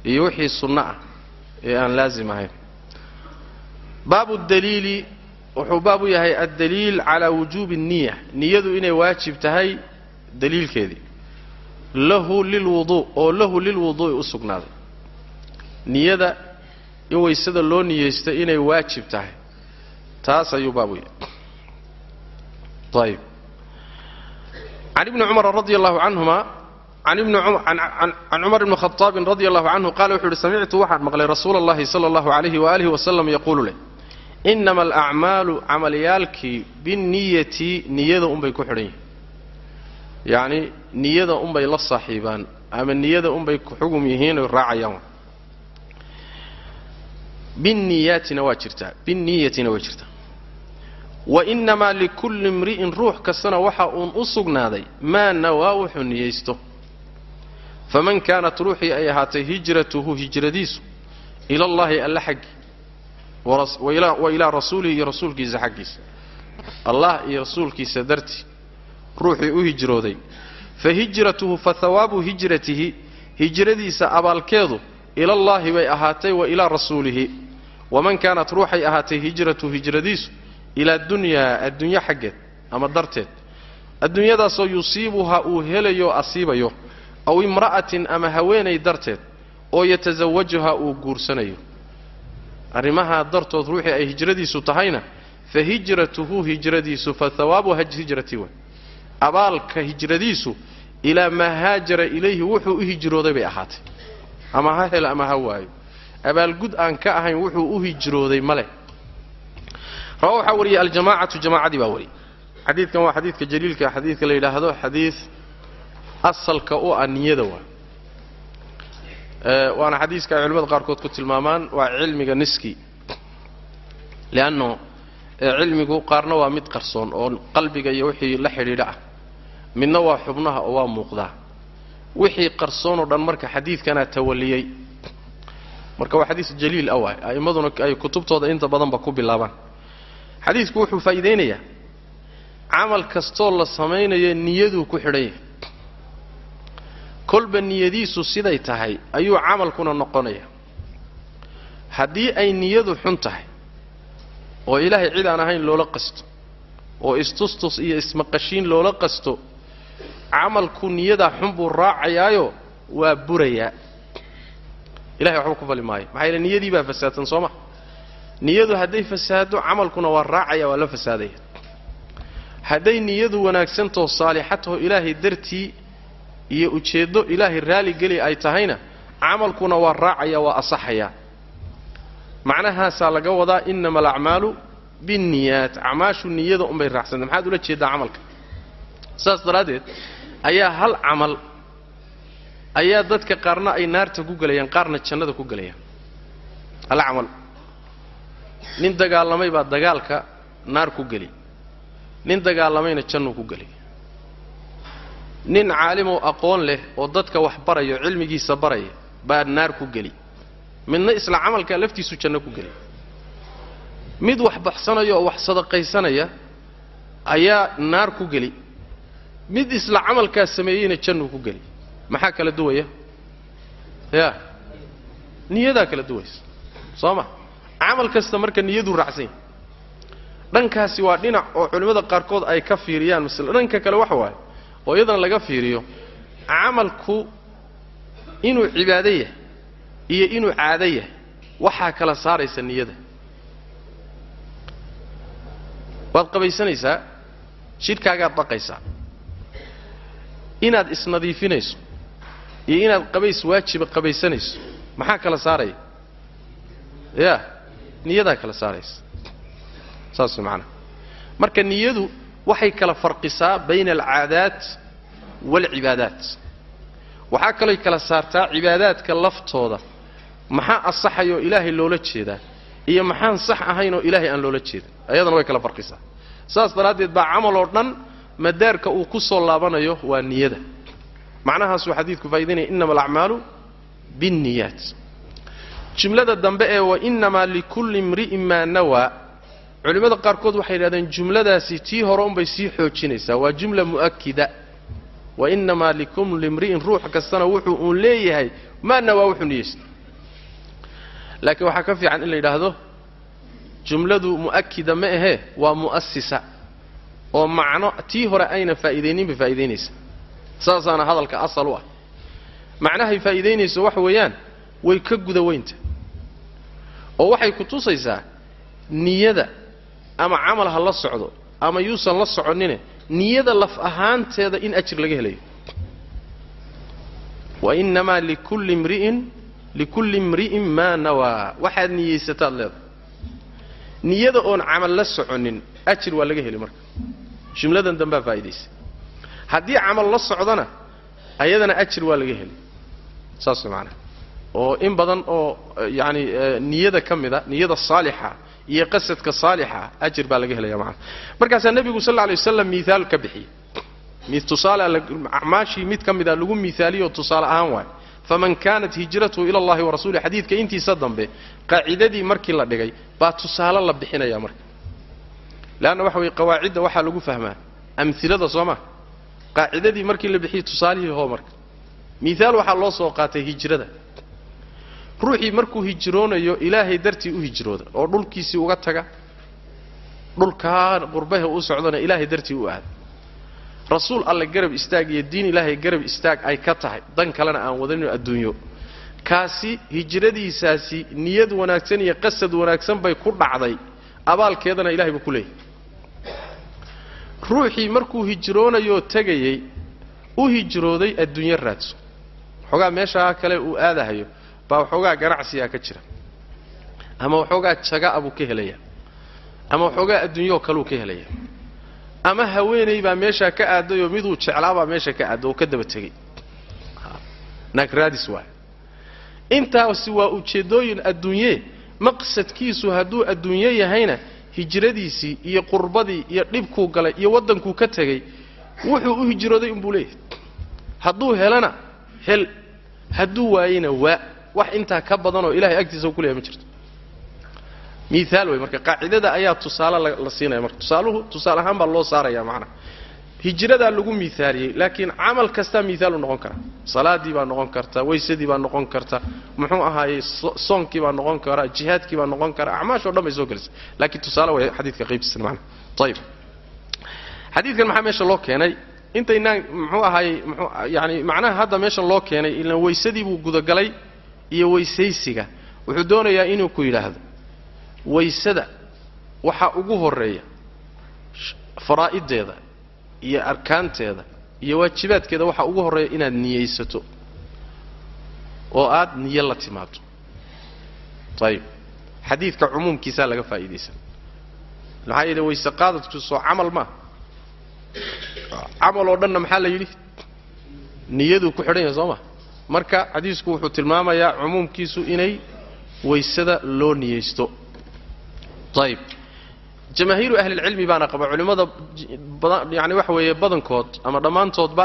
iyo wixii sunno ah ee aan laazim ahayn. Baabu daliili wuxuu baab u yahay addaliil calaa wujuubi الniya niyadu inay waajib tahay daliilkeedii. Lahu lilwuduu oo lahu lilwuduu'i u sugnaaday. Niyada in waysada loo niyeysto inay waajib tahay. Taas ayuu baab u yahay. Ayb can ibni cumara radi allahu canhuma can cumar bni khaaabin radi allahu canhu qala wuxu uhi samictu waxaan maqlay rasuula اllahi sala allahu alayhi waalihi wasalam yaquulu leh inama alacmaalu camalyaalkii binniyati niyada unbay ku xidhan yihiin yacni niyada unbay la saaxiibaan ama niyada unbay ku xugum yihiin oy raacayaan binniyaatina waa jirtaa binniyatina waa jirtaa wa inamaa likulli imri'in ruux kastana waxa uun u sugnaaday maa nawaa wuxuu niyeysto. Faman kaanat ruuxii ay ahaatay hijratuhu hijradiisu ila allahi alla xaggi wa ilaa rasuulihi iyo rasuulkiisa xaggiisa. Allah iyo rasuulkiisa dartii ruuxii u hijrooday. Fa hijratuhu fa hawaabu hijratihi hijradiisa abaalkeedu ilallaahi bay ahaatay wa ilaa rasuulihi. Waman kaanat ruuxay ahaatay hijratuhu hijradiisu ilaa dunyaa addunyo xaggeed ama darteed. Adduunyadaasoo yusiibuha uu helayo asiibayo. Aw imra'atin ama haweenay darteed oo yatasawajuha uu guursanayo. Arrimahaa dartood ruuxii ay hijradiisu tahayna fa hijratuhu hijradiisu fa hawaabu hijrati way abaalka hijradiisu ilaa maa haajara ilayhi wuxuu u hijrooday bay ahaatay. Ama ha helo ama ha waayo. Abaalgud aan ka ahayn wuxuu u hijrooday male rawa waxaa wariyey aljamaacatu jamaacadii baa wariyey xadiidkan waa xadiidka jaliilka xadiidka la yidhaahdo xadiid asalka u ah niyada waa. Waana xadiiska ay culimmada qaarkood ku tilmaamaan waa cilmiga niski. Leanno cilmigu qaarna waa mid qarsoon oo qalbiga iyo wixii la xidhiidha ah. Midna waa xubnaha oo waa muuqdaa. Wixii qarsoon oo dhan marka xadiidkanaa tawaliyey. Marka waa xadiis jaliil ah waay. A'immaduna ay kutubtooda inta badanba ku bilaabaan xadiidku wuxuu faa'iidaynayaa. Camal kastoo la samaynayo niyaduu ku xidhan yahay. Kolba niyadiisu siday tahay ayuu camalkuna noqonaya haddii ay niyadu xun tahay oo ilaahay cid aan ahayn loola qasto oo istustus iyo ismaqashiin loola qasto camalku niyadaa xun buu raacayaayo waa burayaa. Ilahay waxba ku fali maayo. Maxaa yaele niyadii baa fasaadsan soo ma niyadu hadday fasaado camalkuna waa raacaya waa la fasaadaya hadday niyadu wanaagsantao saalixataho ilaahay dartii iyo ujeeddo ilaahay raali geli ay tahayna camalkuna waa raacaya waa asaxaya. Macnahaasaa laga wadaa inama alacmaalu binniyaat. Acmaashu niyada unbay raacsanta maxaad ula jeedaa camalka? Saas daraaddeed ayaa hal camal ayaa dadka qaarna ay naarta ku gelayaan qaarna jannada ku gelayaan hal camal nin dagaalamay baa dagaalka naar ku geli. nin dagaalamayna jannuu ku gelay nin caalimoo aqoon leh oo dadka wax barayo cilmigiisa baraya baa naar ku geli. midna isla camalkaa laftiisu janno ku geli. mid wax baxsanaya oo wax sadaqaysanaya ayaa naar ku geli. mid isla camalkaa sameeyeyna jannuu ku geli. maxaa kala duwaya? Ya. Niyadaa kala duwaysa. Soo ma camal kasta marka niyaduu raacsan yahay dhankaasi waa dhinac oo culimmada qaarkood ay ka fiiriyaan. Masle dhanka kale waxa waaye oo iyadana laga fiiriyo camalku inuu cibaado yahay iyo inuu caado yahay waxaa kala saaraysa niyada. Waad qabaysanaysaa jidhkaagaad dhaqaysaa inaad isnadiifinayso iyo inaad qabays waajiba qabaysanayso maxaa kala saaraya? Ya niyadaa kala saaraysa. Saas macanaha marka niyadu waxay kala farqisaa bayna alcaadaat waalcibaadaat waxaa kalooy kala saartaa cibaadaadka laftooda. Maxaa asaxayoo ilaahay loola jeedaa iyo maxaan sax ahayn oo ilaahay aan loola jeedin. Ayadana way kala farqisaa. Saas daraaddeed baa camal oo dhan madaarka uu ku soo laabanayo waa niyada. Macnahaasuu xadiidku faa'idaynaya innama alacmaalu biاnniyaat jumlada dambe ee wa innamaa likulli imri'in maa nawaa culimmada qaarkood waxay yidhahdeen jumladaasi tii hore unbay sii xoojinaysaa waa jumla mu'akida wa innamaa likulli imri'in ruux kastana wuxuu uun leeyahay maa nawaa wuxuu niyeystay laakiin waxaa ka fiican in la yidhaahdo jumladu mu'akida ma ahee waa mu'asisa oo macno tii hore ayna faa'iidaynin bay faa'idaynaysaa saasaana hadalka asal u ah. Macnahay faa'iidaynayso waxa weeyaan way ka guda weynta oo waxay ku tusaysaa niyada ama camal ha la socdo ama yuusan la soconine niyada laf ahaanteeda in ajir laga helayo. Wa innamaa likulli imri'in likulli imri'in maa nawaa. Waxaad niyaysataad leedahay. Niyada oon camal la soconin ajir waa laga heli marka. Jumladan dambaa faa'idaysa haddii camal la socdona ayadana ajir waa laga heli. Saas macanaa oo in badan oo yacani niyada ka mida niyada saalixa iyo qasadka saalixa ajir baa laga helaya macana markaasaa nebigu sal alay wasalam miihaal ka bixiyey. Tusaale acmaashii mid ka mida lagu miihaaliyo tusaale ahaan waayo faman kaanat hijratuhu ila allahi warasuulih xadiidka intiisa dambe qaacidadii markii la dhigay baa tusaale la bixinaya marka. Leanna waxa weye qawaacidda waxaa lagu fahmaa. Amilada soo ma? Qaacidadii markii la bixiyey tusaalihii hoo marka. Miihaal waxaa loo soo qaatay hijrada ruuxii markuu hijroonayo ilaahay dartii u hijrooda oo dhulkiisii uga taga. Dhulkaa qurbaha u socdana ilaahay dartii u aada rasuul alle garab istaag iyo diin ilaahay garab istaag ay ka tahay. Dan kalena aan wadaninoo adduunyo. Kaasi hijradiisaasi niyad wanaagsan iyo qasad wanaagsan bay ku dhacday. Abaalkeedana ilahay buu ku leeyahy ruuxii markuu hijroonayoo tegayey u hijrooday adduunyo raadso. Waxoogaa meeshaa kale uu aadahayo baa waxoogaa ganacsigaa ka jira ama waxoogaa jagaa buu ka helaya ama waxoogaa adduunyoo kaleu ka helaya ama haweenay baa meeshaa ka aadayoo miduu jeclaabaa meesha ka aada oo ka daba tegey nagraadis waay. Intaasi waa ujeeddooyin adduunye maqsadkiisu hadduu adduunyo yahayna hijradiisii iyo qurbadii iyo dhibkuu galay iyo waddankuu ka tegey wuxuu u hijrooday unbuu leeyahay. Hadduu helana hel. Hadduu waayena waa wax intaa ka badanoo ilahay agtiisa u ku leeyahay ma jirto. Miihaal wey marka qaacidada ayaa tusaale la siinaya marka. Tusaaluhu tusaale ahaan baa loo saaraya macnaha hijradaa lagu miaaliyey laakiin camal kastaa miaalu noqon kara. Salaadii baa noqon karta weysadii baa noqon karta muxuu ahaayey soonkii baa noqon kara jihaadkii baa noqon kara acmaashoo dhan bay soo gelaysa laakiin tusaale way xadiidka qaybtiisa mana ayib xadiidkan maxaa meesha loo keenay? Intaynaan muxuu ahaayey yani macnaha hadda meesha loo keenay ilan weysadii buu gudagalay iyo weysaysiga wuxuu doonayaa inuu ku yidhaahdo waysada waxaa ugu horreeya faraa'ideeda iyo arkaanteeda iyo waajibaadkeeda waxaa ugu horreeya inaad niyaysato oo aad niyo la timaado ayib xadiidka cumuumkiisaa laga faa'iidaysan maxaa yeele wayse qaadadku soo camal maa camal oo dhanna maxaa la yidhi? Niyaduu ku xidhan yahay soo ma marka xadiisku wuxuu tilmaamayaa cumuumkiisu inay waysada loo niyaysto ayib jamaahiiru ahlilcilmi baana qaba. Culimmada yani waxa weeye badankood ama dhammaantoodba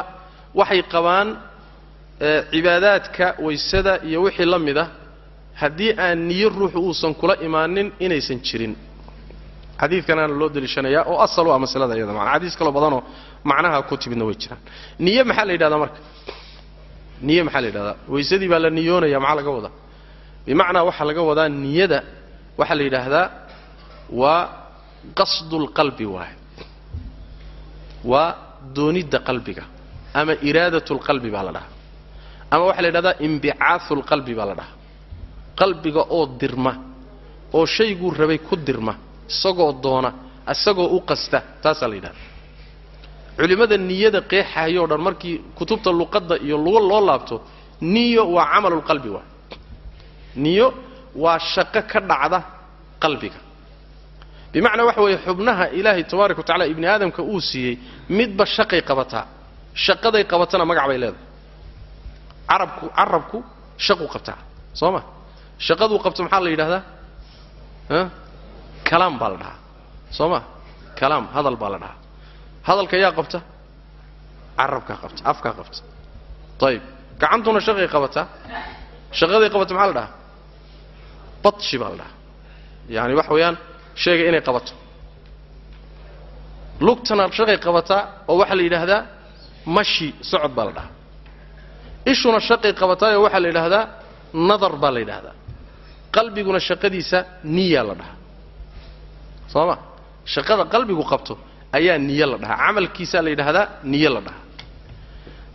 waxay qabaan cibaadaadka waysada iyo wixii la mid ah haddii aan niyo ruuxu uusan kula imaanin inaysan jirin. Xadiidkanaana loo deliishanayaa oo asal u ah masalada iyada. Mana xadiis kaloo badanoo macnaha ku timidna way jiraan. Niye maxaa la yidhahdaa marka niye maxaa la yidhahdaa? Waysadii baa la niyoonaya maxaa laga wadaa? Bimacnaa waxaa laga wadaa niyada waxaa la yidhaahdaa waa qasdulqalbi waaye. Waa doonidda qalbiga ama iraadatulqalbi baa la dhahaa. Ama waxaa la yidhahdaa imbicaaulqalbi baa la dhahaa. Qalbiga oo dirma oo shayguu rabay ku dirma isagoo doona isagoo u qasta taasaa la yidhahda culimmada niyada qeexayo o dhan markii kutubta luqadda iyo lugo loo laabto niyo waa camalulqalbi waa. Niyo waa shaqo ka dhacda qalbiga. Bimacnaa waxa weeye xubnaha ilaahay tabaaraka wa tacala ibni aadamka uu siiyey midba shaqay qabataa. Shaqaday qabatana magac bay leedahay. Carabku carabku shaquu qabtaa soo ma? Shaqaduu qabto maxaa la yidhahdaa kalaam baa la dhahaa soo ma? Kalaam hadal baa la dhahaa hadalka yaa qabta? Carabkaa qabta afkaa qabta. Ayib gacantuna shaqay qabataa shaqaday qabata maxaa la dhahaa? Batshi baa la dhahaa. Yaani waxa weeyaan sheega inay qabato. Lugtana shaqay qabataa oo waxaa la yidhaahdaa mashi socod baa la dhahaa. Ishuna shaqay qabataayoo waxaa la yidhaahdaa nadar baa la yidhaahdaa. Qalbiguna shaqadiisa niyaa la dhahaa. Soo ma? Shaqada qalbigu qabto ayaa niyo la dhahaa. Camalkiisaa la yidhaahdaa niyo la dhahaa.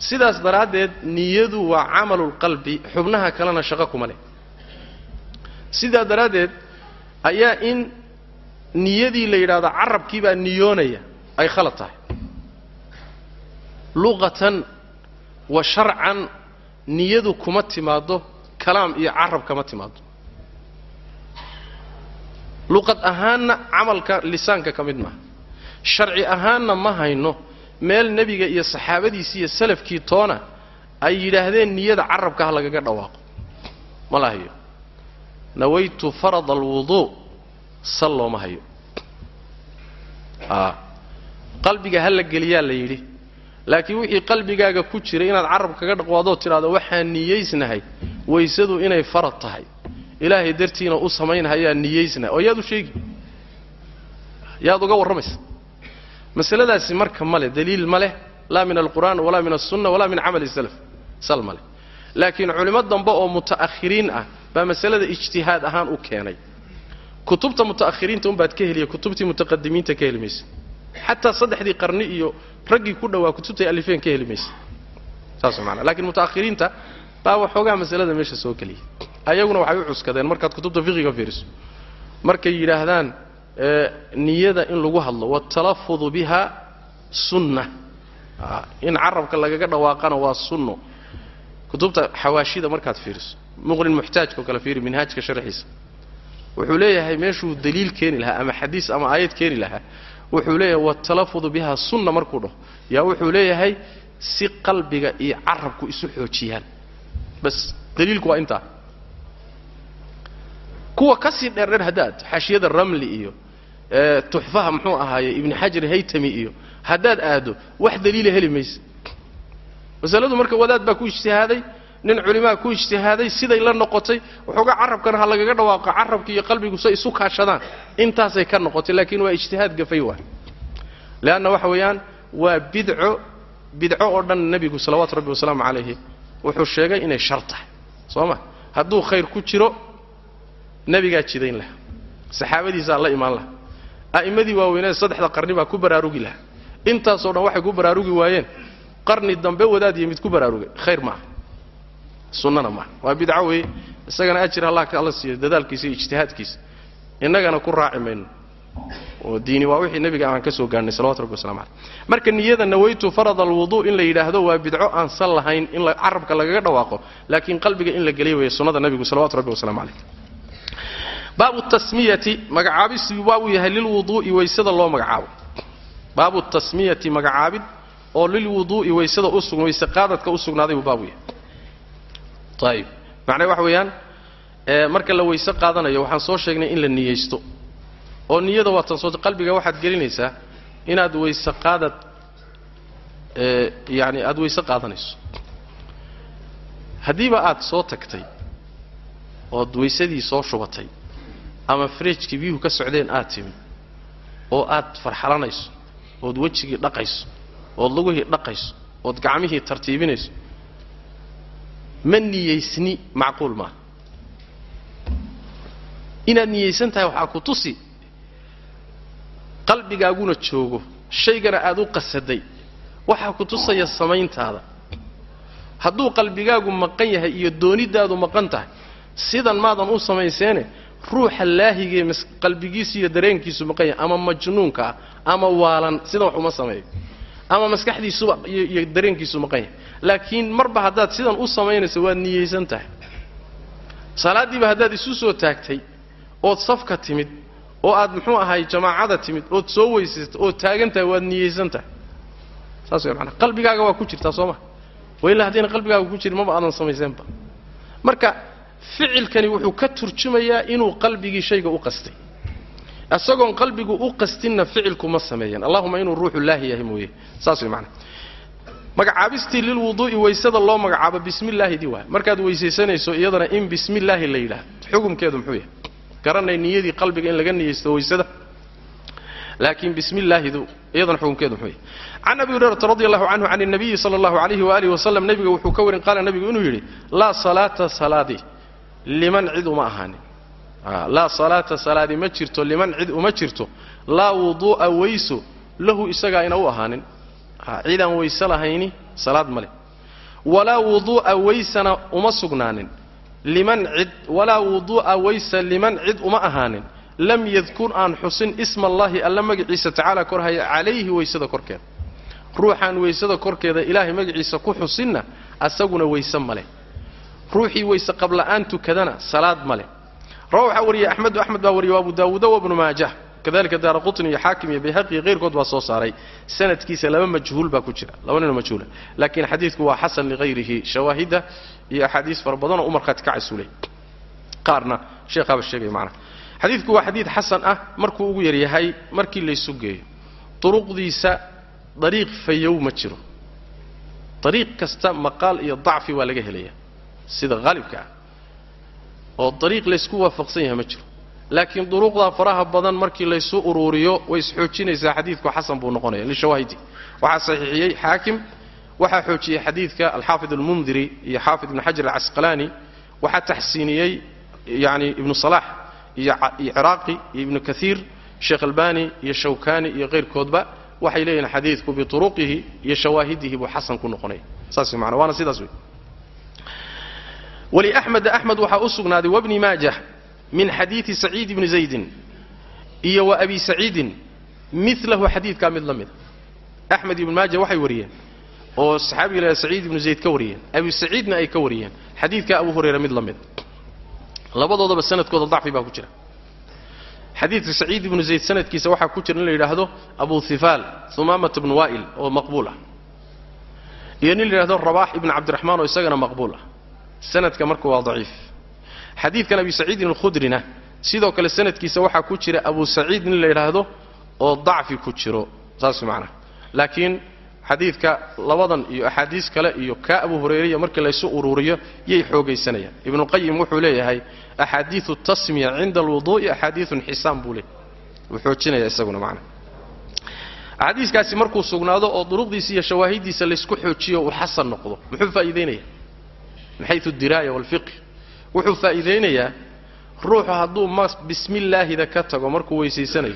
Sidaas daraaddeed niyadu waa camalulqalbi xubnaha kalena shaqo kuma leh. Sidaa daraaddeed ayaa in niyadii la yidhahdo carabkii baa niyoonaya ay khalad tahay. Luqatan wa sharcan niyadu kuma timaaddo kalaam iyo carab kama timaaddo. Luqad ahaanna camalka lisaanka ka mid maaha sharci ahaanna ma hayno. Meel nebiga iyo saxaabadiisii iyo salafkii toona ay yidhaahdeen niyada carabka ha lagaga dhawaaqo. Ma la hayo nawaytu farada alwuduu sal looma hayo. A qalbiga ha la geliyaa la yidhi. Laakiin wixii qalbigaaga ku jiray inaad carab kaga dhaqwaadoo tidhahdo waxaan niyaysnahay. Waysadu inay farad tahay. Ilaahay dartiina u samaynhayaa niyaysnahay oo yaad u sheegi. Yaad uga warramaysa masaladaasi marka ma leh daliil ma leh laa min alqur'aan walaa min alsunna walaa min camali salaf sal ma leh. Laakiin culimo dambe oo muta'ahiriin ah baa masalada ijtihaad ahaan u keenay. Kutubta muta'ahiriinta unbaad ka heliya kutubtii mutaqadimiinta ka heli maysa. Xataa saddexdii qarni iyo raggii ku dhowaa kutubtay alifeen ka heli maysa. Saas maanaa lakiin muta'ahiriinta baa waxoogaa masalada meesha soo geliyay ayaguna waxay u cuskadeen markaad kutubta fiqiga fiiriso. Markay yidhaahdaan niyada in lagu hadlo waaltalafudu biha sunna. In carabka lagaga dhawaaqana waa sunno. Kutubta xawaashida markaad fiiriso muqnin muxtaajka oo kale fiiri minhaajka sharxiisa. Wuxuu leeyahay meeshuu daliil keeni lahaa ama xadiis ama aayad keeni lahaa wuxuu leeyahay waaltalafudu biha sunna markuu dhaho. Yaa wuxuu leeyahay si qalbiga iyo carabku isu xoojiyaan. Bas daliilku waa intaa kuwa ka sii dheerdheer haddaad xashiyada ramli iyo tuxfaha muxuu ahaaye ibni xajar haytami iyo haddaad aaddo wax daliila heli maysa. Masaladu marka wadaad baa ku ijtihaaday nin culimaa ku ijtihaaday siday la noqotay waxoogaa carabkana ha lagaga dhawaaqo carabka iyo qalbigu say isu kaashadaan intaasay ka noqotay laakiin waa ijtihaad gafay waay leanna waxa weeyaan waa bidco bidco oo dhan nebigu salawaatu rabbi wasalaamu calayhi wuxuu sheegay inay shar tahay soo ma? Hadduu khayr ku jiro nebigaa jidayn lahaa. Saxaabadiisaa la imaan laha a'immadii waaweynee saddexda qarni baa ku baraarugi lahaa. Intaasoo dhan waxay ku baraarugi waayeen qarni dambe wadaad iyo mid ku baraarugay. Khayr maaha sunnana maaha waa bidco weeye. Isagana ajir allah alla siiyo dadaalkiisa iyo ijtihaadkiisa. Innagana ku raaci mayno. Oo diini waa wixii nebiga aan ka soo gaarnay salawatu rabbi waslamu caleyh marka niyada nawaytu farad alwuduu in la yidhaahdo waa bidco aan sal lahayn in carabka lagaga dhawaaqo laakiin qalbiga in la geliya weeye sunnada nebigu salawatu rabbi waslamu caleyh baabu tasmiyati magacaabistu baabuu yahay lilwuduu'i waysada loo magacaabo. Baabu tasmiyati magacaabid oo lilwuduu'i waysada usug wayse qaadadka u sugnaaday buu baabu yahay. Ayib macnaha waxa weeyaan marka la weyse qaadanayo waxaan soo sheegnay in la niyeysto. Oo niyada waatan soo qalbiga waxaad gelinaysaa inaad weyse qaadad yani aada weyse qaadanayso. Haddiiba aad soo tagtay ood weysadii soo shubatay ama frijkii biyuhu ka socdeen aad timi oo aad farxalanayso ood wejigii dhaqayso ood lugihii dhaqayso ood gacmihii tartiibinayso ma niyaysni macquul maaha. Inaad niyaysan tahay waxaa ku tusi qalbigaaguna joogo shaygana aad u qasaday waxaa ku tusaya samayntaada. Hadduu qalbigaagu maqan yahay iyo doonidaadu maqan tahay sidan maadan u samayseene ruuxa laahigee qalbigiisu iyo dareenkiisu maqan yahay ama majnuunka ah ama waalan sidan wax uma sameeyo ama maskaxdiisuba iyo dareenkiisu maqan yahay laakiin marba haddaad sidan u samaynayso waad niyeysan tahay. Salaaddiiba haddaad isu soo taagtay ood safka timid oo aad muxuu ahay jamaacada timid ood soo weysaysta ood taagan tahay waad niyeysan tahay. Saas way manaa qalbigaaga waa ku jirtaa soo ma? Wailaa haddayna qalbigaaga ku jirin maba aadan samayseenba. Marka ficilkani wuxuu ka turjumayaa inuu qalbigii shayga u qastay. Isagoon qalbigu u qastinna ficilku ma sameeyeen. Allahuma inuu ruuxu laahi yahay mooye. Saas way manaa magacaabistii lilwuduu'i waysada loo magacaabo bismillaahidii waay. Markaad weysaysanayso iyadana in bismillaahi la yidhaahdo. Xukumkeedu muxuu yahay? Garanay niyadii qalbiga in laga niyeysto waysada. Laakiin bismillaahidu iyadana xukumkeedu muxuu yahay. Can abi hurayrata radi allahu canhu can الnabiyi sala allahu alayhi waalihi wasalam nebiga wuxuu ka warin qaala nebigu inuu yidhi laa salaata salaadi liman cid uma ahaanin. Laa salaata salaadi ma jirto liman cid uma jirto. Laa wuduu'a weyso lahu isagaa ina u ahaanin. Cidaan weyse lahayni salaad ma leh. Walaa wuduu'a weysana uma sugnaanin. Liman cid walaa wuduu'a weysa liman cid uma ahaanin. Lam yadkur aan xusin isma allaahi alla magaciisa tacaala korhaya calayhi weysada korkeeda. Ruuxaan weysada korkeeda ilaahay magaciisa ku xusinna asaguna weyse ma leh ruuxii weyse qabla'aan tukadana salaad ma leh. Rawa wariyey axmedu axmed baa wariyey abu daawuuda wabnu maajah. Kadalika daara qutni iyo xaakim iyo bayhaqi iyo keyrkood baa soo saaray. Sanadkiisa laba majhuul baa ku jira laba ninoo majhuula laakiin xadiidku waa xasan likhayrihi shawaahidda iyo axaadiis fara badanoo u markhaati ka casulay qaarna sheekhaaba sheegaya macnaha xadiidku waa xadiid xasan ah markuu ugu yaryahay markii laysu geeyo duruqdiisa dariiq fayow ma jiro. Dariiq kasta maqaal iyo dacfi waa laga helaya sida haalibka ah. Oo dariiq laysku waafaqsan yahay ma jiro. Laakiin duruuqdaa faraha badan markii laysu uruuriyo way isxoojinaysaa xadiidku xasan buu noqonaya lishawaahidi waxaa saxiixiyey xaakim waxaa xoojiyey xadiidka alxaafid almundiri iyo xaafid ibnu xajar alcasqalaani waxaa taxsiiniyey yani ibnu salax iyo ciraaqi iyo ibnu kaiir sheekh albani iyo shawkani iyo keyrkoodba waxay leeyihiin xadiidku bituruqihi iyo shawaahidihi buu xasan ku noqonaya. Saas mana waana sidaas wey wliaxmed axmed waxaa u sugnaaday wabni maajah min xadiidi saciid ibni zaydin iyo wa abi saciidin milahu xadiidkaa mid la mida axmed ibn maaja waxay wariyeen oo saxaabiga la saciid ibnu zayd ka wariyeen abi saciidna ay ka wariyeen. Xadiidka abu hurayra mid la mida labadoodaba sanadkooda dacfi baa ku jira. Xadiidka saciid ibnu zayd sanadkiisa waxaa ku jira in la yidhaahdo abu hifaal humaamat bnu wa'il oo maqbuul ah. Iyo nin la yidhahdo rabaax ibn cabdiraxmaan oo isagana maqbuul ah sanadka marka waa daciif. Xadiidkan abi saciidin alkhudrina sidoo kale sanadkiisa waxaa ku jira abu saciid nin la yidhaahdo oo dacfi ku jiro. Saas macnaha laakiin xadiidka labadan iyo axaadiis kale iyo kaa abu hurayriya markii laysu uruuriyo yay xoogaysanayaan ibnuqayim wuxuu leeyahay axaadiiu tasmiya cinda alwuduu'i axaadiiun xisaam buu leeyahy wuu xoojinaya isaguna macnaha axaadiiskaasi markuu sugnaado oo duruqdiisa iyo shawaahiddiisa laysku xoojiyo uu xasan noqdo. Muxuu faa'iidaynaya min xayu diraaya walfiqh wuxuu faa'iidaynayaa ruuxu hadduu ma bismillaahida ka tago markuu weysaysanayo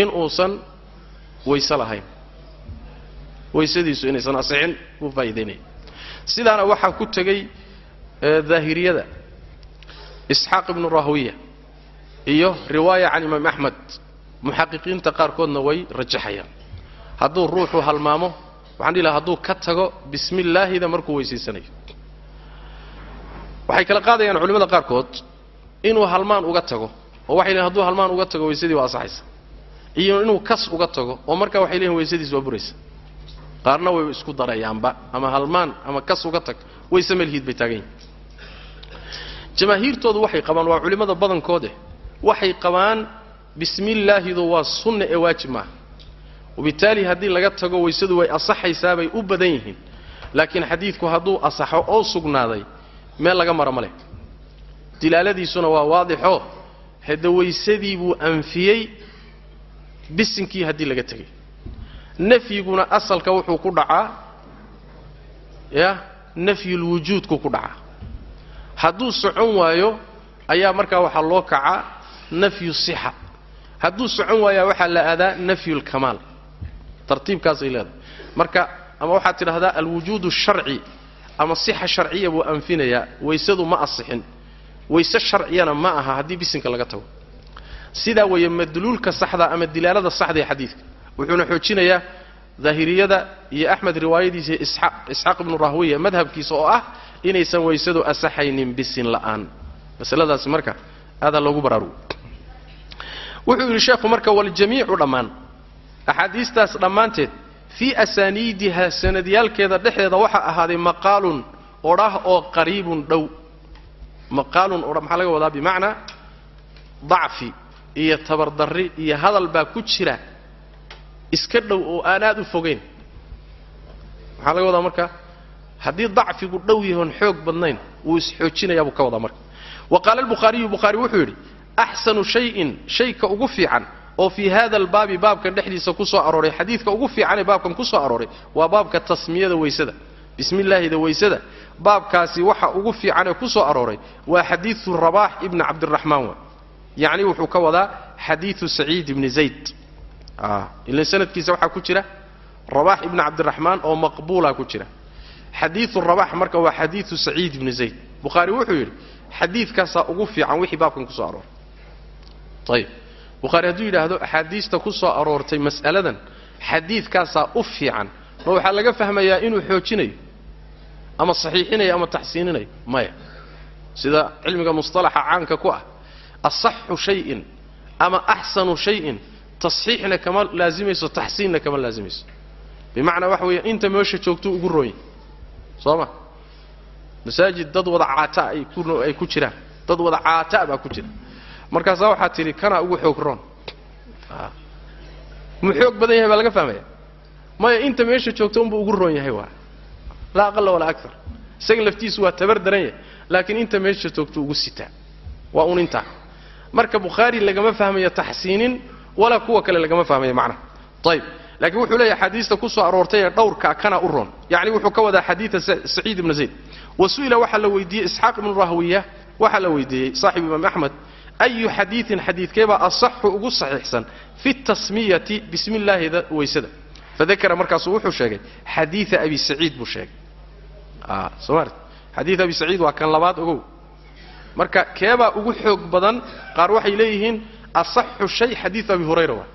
in uusan weyse lahayn weysadiisu inaysan asixin buu faa'iidaynaya sidaana waxaa ku tegey daahiriyada isxaaq ibnu rahwiya iyo riwaaya can imaam axmed muxaqiqiinta qaarkoodna way rajaxayaan hadduu ruuxu halmaamo waxaan dhihi laha hadduu ka tago bismillaahida markuu weysaysanayo waxay kala qaadayaan culimmada qaarkood inuu halmaan uga tago oo waxay leeyiin haduu halmaan uga tago weysadii waa asaxaysa iyo inuu kas uga tago oo markaa waxay leeyihiin weysadiis waa buraysa. Qaarna way isku darayaanba ama halmaan ama kas uga tag wayse melhiid bay taagan yihiin jamaahiirtoodu waxay qabaan waa culimmada badankoode waxay qabaan bismillaahidu waa sunna ee waajib maaha wabitaali haddii laga tago weysadu way asaxaysaabay u badan yihiin. Laakiin xadiidku hadduu asaxo oo sugnaaday meel laga mara ma leh. Dilaaladiisuna waa waadixoo hadda weysadii buu anfiyey bisinkii haddii laga tegay nafyiguna asalka wuxuu ku dhacaa ya nafyulwujuudku ku dhacaa. Hadduu socon waayo ayaa markaa waxaa loo kacaa nafyu sixa. Hadduu socon waayaa waxaa la aadaa nafyulkamaal tartiibkaasay leedahay. Marka ama waxaad tidhahdaa alwujuud sharci ama sixa sharciya buu anfinayaa waysadu ma asixin. Wayse sharciyana ma aha haddii bisinka laga tago. Sidaa weeye madluulka saxda ama dilaalada saxda ee xadiidka wuxuuna xoojinayaa daahiriyada iyo axmed riwaayadiisa isxaaq ibnu rahwiya madhabkiisa oo ah inaysan waysadu asaxaynin bisin la'aan. Masaladaasi marka aadaa loogu baraarugo. Wuxuu yidhi sheekhu marka waljamiicu dhammaan axaadiistaas dhammaanteed fii asaaniidiha sanadyaalkeeda dhexdeeda waxaa ahaaday maqaalun odhah oo qariibun dhow. Maqaalun odha maxaa laga wadaa? Bimacnaa dacfi iyo tabardarri iyo hadal baa ku jira iska dhow oo aan aad u fogayn maxaa laga wadaa marka? Haddii dacfigu dhow yahoon xoog badnayn wuu isxoojinayaa buu ka wadaa marka. Wa qaala albukhaariyu bukhaari wuxuu yidhi axsanu shayin shayka ugu fiican oo fii hada albaabi baabkan dhexdiisa ku soo arooray xadiidka ugu fiicanee baabkan ku soo arooray waa baabka tasmiyada weysada bismi illaahida weysada baabkaasi waxa ugu fiicanee ku arooray waa xadiidu rabaax ibni cabdiraxmaan wa. Yacni wuxuu ka wadaa xadiidu saciid ibni zayd. Ilan sanadkiisa waxaa ku jira rabaax ibni cabdiraxmaan oo maqbuula ku jira. Xadiidu rabax marka waa xadiidu saciid ibni zayd. Bukhaari wuxuu yidhi xadiidkaasaa ugu fiican wixii baabkan ku arooray. Ayib bukhaari hadduu yidhaahdo axaadiista ku soo aroortay mas'aladan xadiidkaasaa u fiican. Ma waxaa laga fahmayaa inuu xoojinayo ama saxiixinayo ama taxsiininayo? Maya. Sida cilmiga musطalaxa caanka ku ah asaxu shayin ama axsanu shayin tasxiixna kama laazimayso taxsiinna kama laazimayso bimacnaa waxa weeye inta meesha joogtuu ugu roonya soo ma? Masaajid dad wada caata ay ku ay ku jiraan. Dad wada caata baa ku jira markaasaa waxaa tidhi kanaa ugu xoog roon. Mu xoog badan yahay baa laga fahmaya maya inta meesha joogta unbuu ugu roon yahay waa. Laa aqala walaa akar isaga laftiisu waa tabar daran yahay laakiin inta meesha joogta ugu sitaa waa un intaa marka bukhaari lagama fahmayo taxsiinin walaa kuwa kale lagama fahmayo macnaha ayib laakiin wuxuu leeyahay xadiista ku soo aroortay ee dhowrka kana u roon. Yacni wuxuu ka wadaa xadiida saciid ibnu zayd. Wa su'ila waxaa la weydiiyey isxaaq ibnu rahwiya waxaa la weydiiyey saaxibu imaam axmed ayu xadiidin xadiidkeebaa asaxu ugu saxiixsan fi tasmiyati bismi illaahida weysada fadakara markaasuu wuxuu sheegay xadiida abi saciid buu sheegay somaali xadiid abi saciid waa kan labaad ogow marka keebaa ugu xoog badan qaar waxay leeyihiin asaxu shay xadiid abi hurayra waa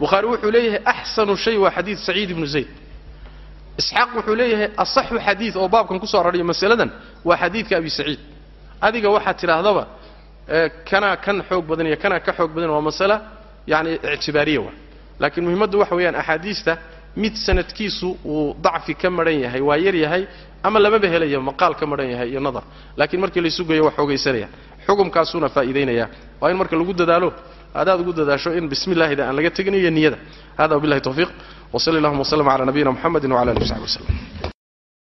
bukhaari wuxuu leeyahay axsanu shay waa xadiid saciid ibnu zayd isxaaq wuxuu leeyahay asaxu xadiid oo baabkan ku soo arorhiya masaladan waa xadiidka abi saciid adiga waxaad tidhaahdaba kanaa kan xoog badan iyo kanaa ka xoog badan waa masala yani ictibaariya waa. Laakiin muhimmaddu waxa weeyaan axaadiista mid sanadkiisu uu dacfi ka maran yahay waa yar yahay ama lamaba helaya maqaal ka maran yahay iyo nadar. Laakiin markii laysu geeyo wax xoogaysanaya xukumkaasuuna faa'iidaynaya. Waa in marka lagu dadaalo adaad ugu dadaasho in bismi illahida aan laga tegin iyo niyada. Hada wabillahi tawfiiq. Wsali allahuma wslm cala nabiyina mxamedi wcala alihi w saxbi waslem